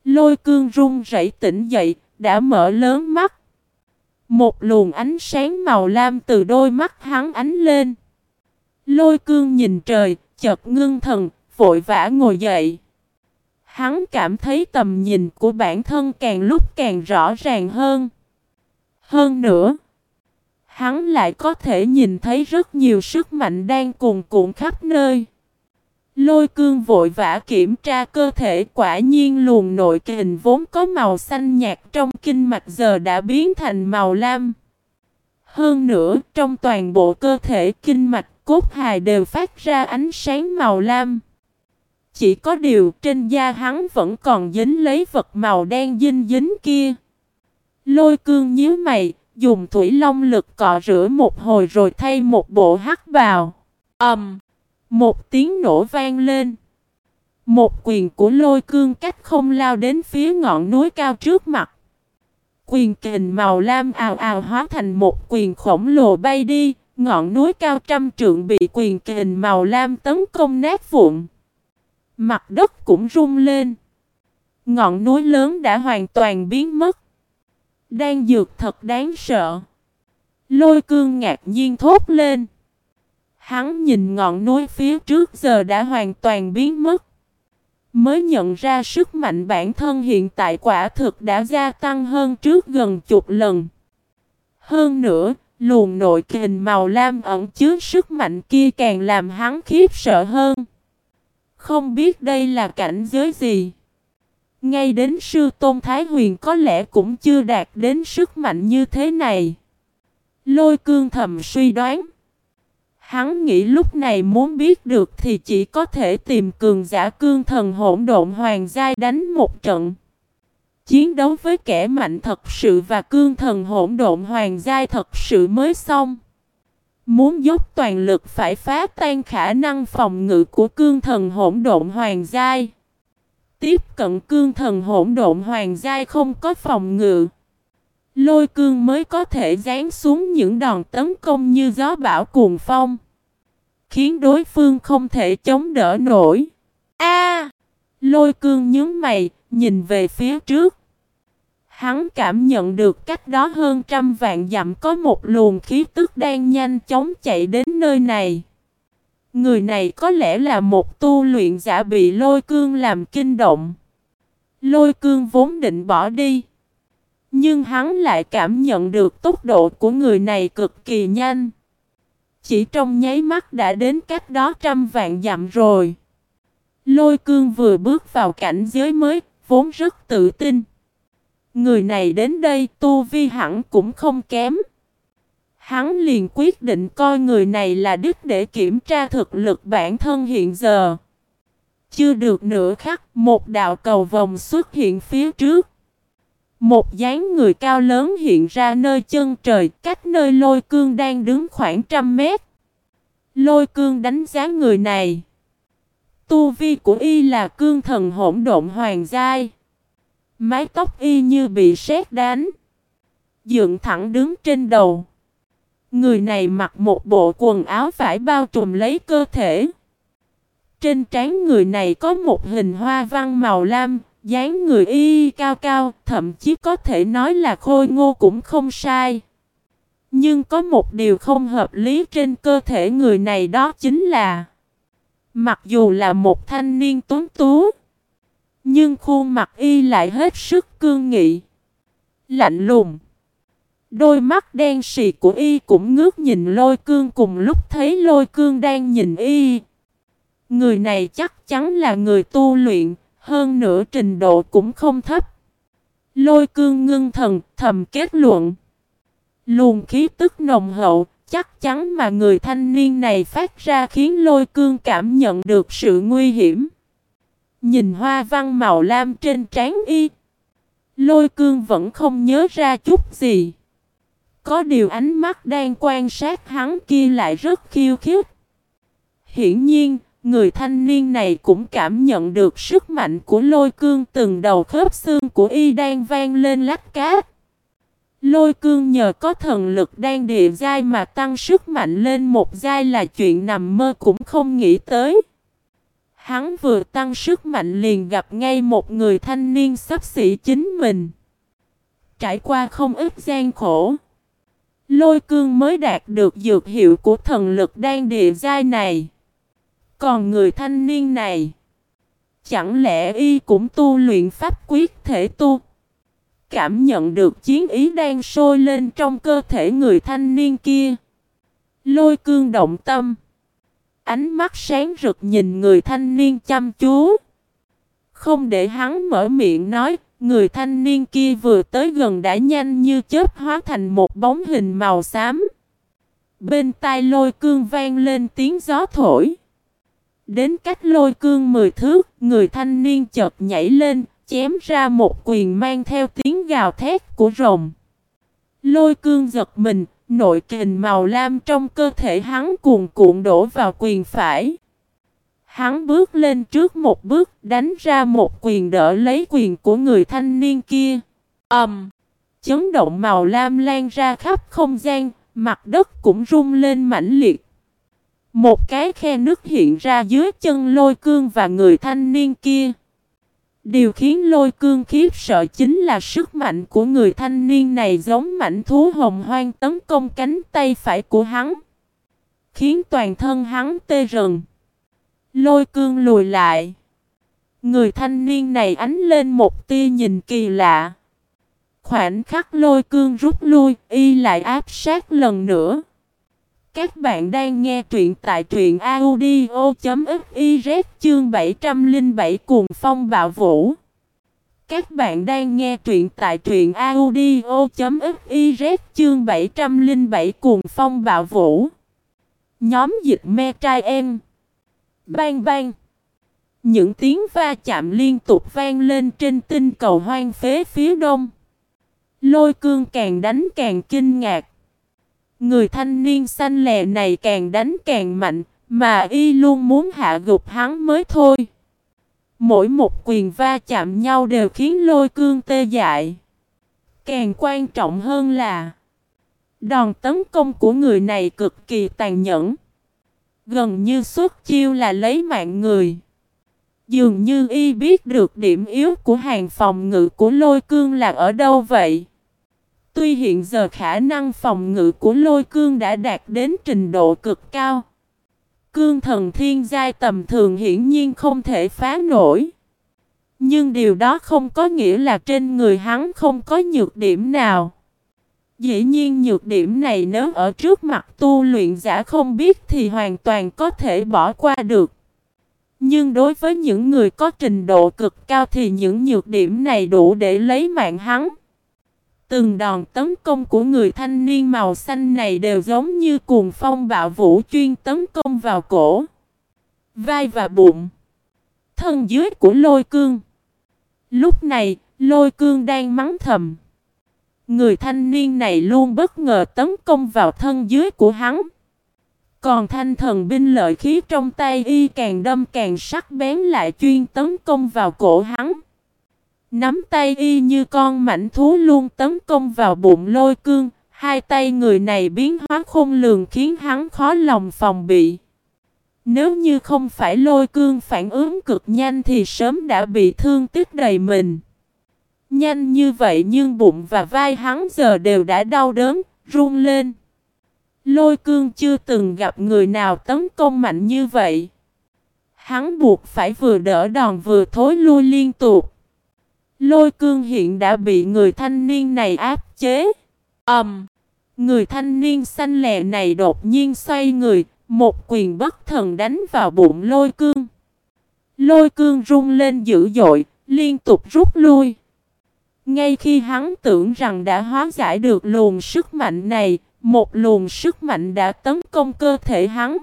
Lôi cương run rẩy tỉnh dậy, đã mở lớn mắt. Một luồng ánh sáng màu lam từ đôi mắt hắn ánh lên. Lôi cương nhìn trời, chợt ngưng thần, vội vã ngồi dậy. Hắn cảm thấy tầm nhìn của bản thân càng lúc càng rõ ràng hơn. Hơn nữa, hắn lại có thể nhìn thấy rất nhiều sức mạnh đang cuồn cuộn khắp nơi. Lôi cương vội vã kiểm tra cơ thể quả nhiên luồng nội kình vốn có màu xanh nhạt trong kinh mạch giờ đã biến thành màu lam. Hơn nữa, trong toàn bộ cơ thể kinh mạch cốt hài đều phát ra ánh sáng màu lam. Chỉ có điều trên da hắn vẫn còn dính lấy vật màu đen dinh dính kia. Lôi cương nhíu mày, dùng thủy long lực cọ rửa một hồi rồi thay một bộ hắc vào. ầm, um, một tiếng nổ vang lên. Một quyền của lôi cương cách không lao đến phía ngọn núi cao trước mặt. Quyền kình màu lam ào ào hóa thành một quyền khổng lồ bay đi, ngọn núi cao trăm trượng bị quyền kình màu lam tấn công nát vụn. Mặt đất cũng rung lên. Ngọn núi lớn đã hoàn toàn biến mất. Đang dược thật đáng sợ. Lôi cương ngạc nhiên thốt lên. Hắn nhìn ngọn núi phía trước giờ đã hoàn toàn biến mất. Mới nhận ra sức mạnh bản thân hiện tại quả thực đã gia tăng hơn trước gần chục lần. Hơn nữa, luồng nội kình màu lam ẩn chứa sức mạnh kia càng làm hắn khiếp sợ hơn. Không biết đây là cảnh giới gì. Ngay đến sư Tôn Thái Huyền có lẽ cũng chưa đạt đến sức mạnh như thế này. Lôi cương thầm suy đoán. Hắn nghĩ lúc này muốn biết được thì chỉ có thể tìm cường giả cương thần hỗn độn hoàng giai đánh một trận. Chiến đấu với kẻ mạnh thật sự và cương thần hỗn độn hoàng giai thật sự mới xong. Muốn dốc toàn lực phải phá tan khả năng phòng ngự của cương thần hỗn độn hoàng giai. Tiếp cận cương thần hỗn độn hoàng giai không có phòng ngự. Lôi cương mới có thể dán xuống những đòn tấn công như gió bão cuồng phong. Khiến đối phương không thể chống đỡ nổi. A! lôi cương nhướng mày, nhìn về phía trước. Hắn cảm nhận được cách đó hơn trăm vạn dặm có một luồng khí tức đang nhanh chóng chạy đến nơi này. Người này có lẽ là một tu luyện giả bị lôi cương làm kinh động. Lôi cương vốn định bỏ đi. Nhưng hắn lại cảm nhận được tốc độ của người này cực kỳ nhanh. Chỉ trong nháy mắt đã đến cách đó trăm vạn dặm rồi. Lôi cương vừa bước vào cảnh giới mới, vốn rất tự tin. Người này đến đây tu vi hẳn cũng không kém. Hắn liền quyết định coi người này là đích để kiểm tra thực lực bản thân hiện giờ. Chưa được nửa khắc, một đạo cầu vòng xuất hiện phía trước. Một dáng người cao lớn hiện ra nơi chân trời, cách nơi lôi cương đang đứng khoảng trăm mét. Lôi cương đánh giá người này. Tu vi của y là cương thần hỗn độn hoàng giai. Mái tóc y như bị sét đánh. Dựng thẳng đứng trên đầu. Người này mặc một bộ quần áo vải bao trùm lấy cơ thể. Trên trán người này có một hình hoa văn màu lam, dáng người y cao cao, thậm chí có thể nói là khôi ngô cũng không sai. Nhưng có một điều không hợp lý trên cơ thể người này đó chính là Mặc dù là một thanh niên tuấn tú Nhưng khuôn mặt y lại hết sức cương nghị Lạnh lùng Đôi mắt đen xì của y cũng ngước nhìn lôi cương cùng lúc thấy lôi cương đang nhìn y. Người này chắc chắn là người tu luyện, hơn nữa trình độ cũng không thấp. Lôi cương ngưng thần, thầm kết luận. Luồng khí tức nồng hậu, chắc chắn mà người thanh niên này phát ra khiến lôi cương cảm nhận được sự nguy hiểm. Nhìn hoa văn màu lam trên trán y. Lôi cương vẫn không nhớ ra chút gì. Có điều ánh mắt đang quan sát hắn kia lại rất khiêu khích. Hiển nhiên, người thanh niên này cũng cảm nhận được sức mạnh của lôi cương từng đầu khớp xương của y đang vang lên lách cát. Lôi cương nhờ có thần lực đang địa giai mà tăng sức mạnh lên một giai là chuyện nằm mơ cũng không nghĩ tới. Hắn vừa tăng sức mạnh liền gặp ngay một người thanh niên sắp xỉ chính mình. Trải qua không ít gian khổ. Lôi cương mới đạt được dược hiệu của thần lực đang địa giai này. Còn người thanh niên này, chẳng lẽ y cũng tu luyện pháp quyết thể tu? Cảm nhận được chiến ý đang sôi lên trong cơ thể người thanh niên kia. Lôi cương động tâm. Ánh mắt sáng rực nhìn người thanh niên chăm chú. Không để hắn mở miệng nói, Người thanh niên kia vừa tới gần đã nhanh như chớp hóa thành một bóng hình màu xám. Bên tai lôi cương vang lên tiếng gió thổi. Đến cách lôi cương mười thước, người thanh niên chợt nhảy lên, chém ra một quyền mang theo tiếng gào thét của rồng. Lôi cương giật mình, nội kình màu lam trong cơ thể hắn cuồn cuộn đổ vào quyền phải. Hắn bước lên trước một bước, đánh ra một quyền đỡ lấy quyền của người thanh niên kia. ầm, um, chấn động màu lam lan ra khắp không gian, mặt đất cũng rung lên mãnh liệt. Một cái khe nước hiện ra dưới chân lôi cương và người thanh niên kia. Điều khiến lôi cương khiếp sợ chính là sức mạnh của người thanh niên này giống mảnh thú hồng hoang tấn công cánh tay phải của hắn. Khiến toàn thân hắn tê rần. Lôi cương lùi lại. Người thanh niên này ánh lên một tia nhìn kỳ lạ. Khoảnh khắc lôi cương rút lui, y lại áp sát lần nữa. Các bạn đang nghe truyện tại truyện audio.fiz chương 707 cuồng phong bạo vũ. Các bạn đang nghe truyện tại truyện audio.fiz chương 707 cuồng phong bạo vũ. Nhóm dịch me trai em. Bang bang. Những tiếng va chạm liên tục vang lên trên tinh cầu hoang phế phía đông. Lôi cương càng đánh càng kinh ngạc. Người thanh niên xanh lè này càng đánh càng mạnh, mà y luôn muốn hạ gục hắn mới thôi. Mỗi một quyền va chạm nhau đều khiến lôi cương tê dại. Càng quan trọng hơn là Đòn tấn công của người này cực kỳ tàn nhẫn. Gần như xuất chiêu là lấy mạng người. Dường như y biết được điểm yếu của hàng phòng ngự của lôi cương là ở đâu vậy. Tuy hiện giờ khả năng phòng ngự của lôi cương đã đạt đến trình độ cực cao. Cương thần thiên giai tầm thường hiển nhiên không thể phá nổi. Nhưng điều đó không có nghĩa là trên người hắn không có nhược điểm nào. Dĩ nhiên nhược điểm này nếu ở trước mặt tu luyện giả không biết thì hoàn toàn có thể bỏ qua được. Nhưng đối với những người có trình độ cực cao thì những nhược điểm này đủ để lấy mạng hắn. Từng đòn tấn công của người thanh niên màu xanh này đều giống như cuồng phong bạo vũ chuyên tấn công vào cổ, vai và bụng. Thân dưới của lôi cương. Lúc này, lôi cương đang mắng thầm. Người thanh niên này luôn bất ngờ tấn công vào thân dưới của hắn. Còn thanh thần binh lợi khí trong tay y càng đâm càng sắc bén lại chuyên tấn công vào cổ hắn. Nắm tay y như con mảnh thú luôn tấn công vào bụng lôi cương, hai tay người này biến hóa khôn lường khiến hắn khó lòng phòng bị. Nếu như không phải lôi cương phản ứng cực nhanh thì sớm đã bị thương tích đầy mình. Nhanh như vậy nhưng bụng và vai hắn giờ đều đã đau đớn, run lên. Lôi cương chưa từng gặp người nào tấn công mạnh như vậy. Hắn buộc phải vừa đỡ đòn vừa thối lui liên tục. Lôi cương hiện đã bị người thanh niên này áp chế. Ẩm! Um, người thanh niên xanh lè này đột nhiên xoay người, một quyền bất thần đánh vào bụng lôi cương. Lôi cương rung lên dữ dội, liên tục rút lui. Ngay khi hắn tưởng rằng đã hóa giải được luồng sức mạnh này, một luồng sức mạnh đã tấn công cơ thể hắn.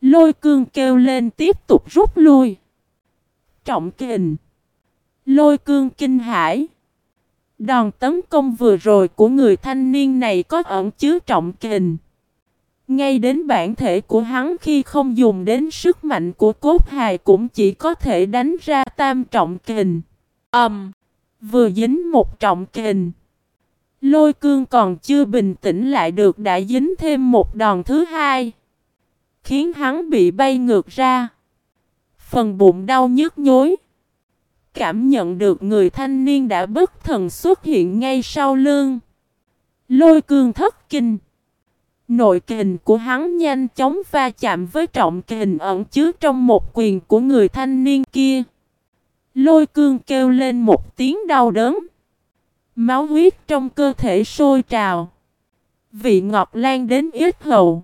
Lôi cương kêu lên tiếp tục rút lui. Trọng kình. Lôi cương kinh hãi. Đòn tấn công vừa rồi của người thanh niên này có ẩn chứa trọng kình. Ngay đến bản thể của hắn khi không dùng đến sức mạnh của cốt hài cũng chỉ có thể đánh ra tam trọng kình. ầm, Um, vừa dính một trọng kình. Lôi cương còn chưa bình tĩnh lại được đã dính thêm một đòn thứ hai. Khiến hắn bị bay ngược ra. Phần bụng đau nhức nhối. Cảm nhận được người thanh niên đã bất thần xuất hiện ngay sau lưng. Lôi cương thất kinh. Nội kình của hắn nhanh chóng va chạm với trọng kình ẩn chứa trong một quyền của người thanh niên kia. Lôi cương kêu lên một tiếng đau đớn. Máu huyết trong cơ thể sôi trào. Vị ngọt lan đến ít hầu.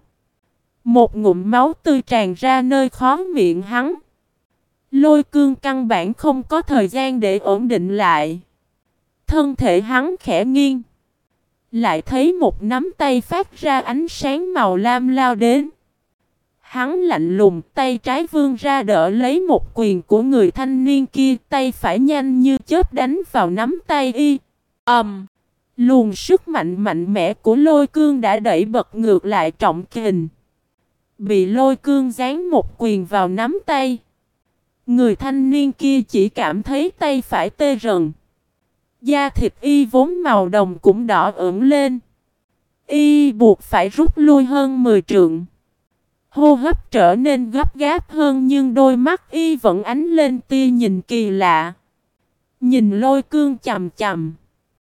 Một ngụm máu tươi tràn ra nơi khó miệng hắn. Lôi cương căn bản không có thời gian để ổn định lại. Thân thể hắn khẽ nghiêng. Lại thấy một nắm tay phát ra ánh sáng màu lam lao đến. Hắn lạnh lùng tay trái vươn ra đỡ lấy một quyền của người thanh niên kia tay phải nhanh như chớp đánh vào nắm tay y. ầm, Um, luồng sức mạnh mạnh mẽ của lôi cương đã đẩy bật ngược lại trọng kình. Bị lôi cương dán một quyền vào nắm tay. Người thanh niên kia chỉ cảm thấy tay phải tê rần. Da thịt y vốn màu đồng cũng đỏ ửng lên. Y buộc phải rút lui hơn 10 trượng. Hô hấp trở nên gấp gáp hơn nhưng đôi mắt y vẫn ánh lên tia nhìn kỳ lạ. Nhìn lôi cương chầm chầm.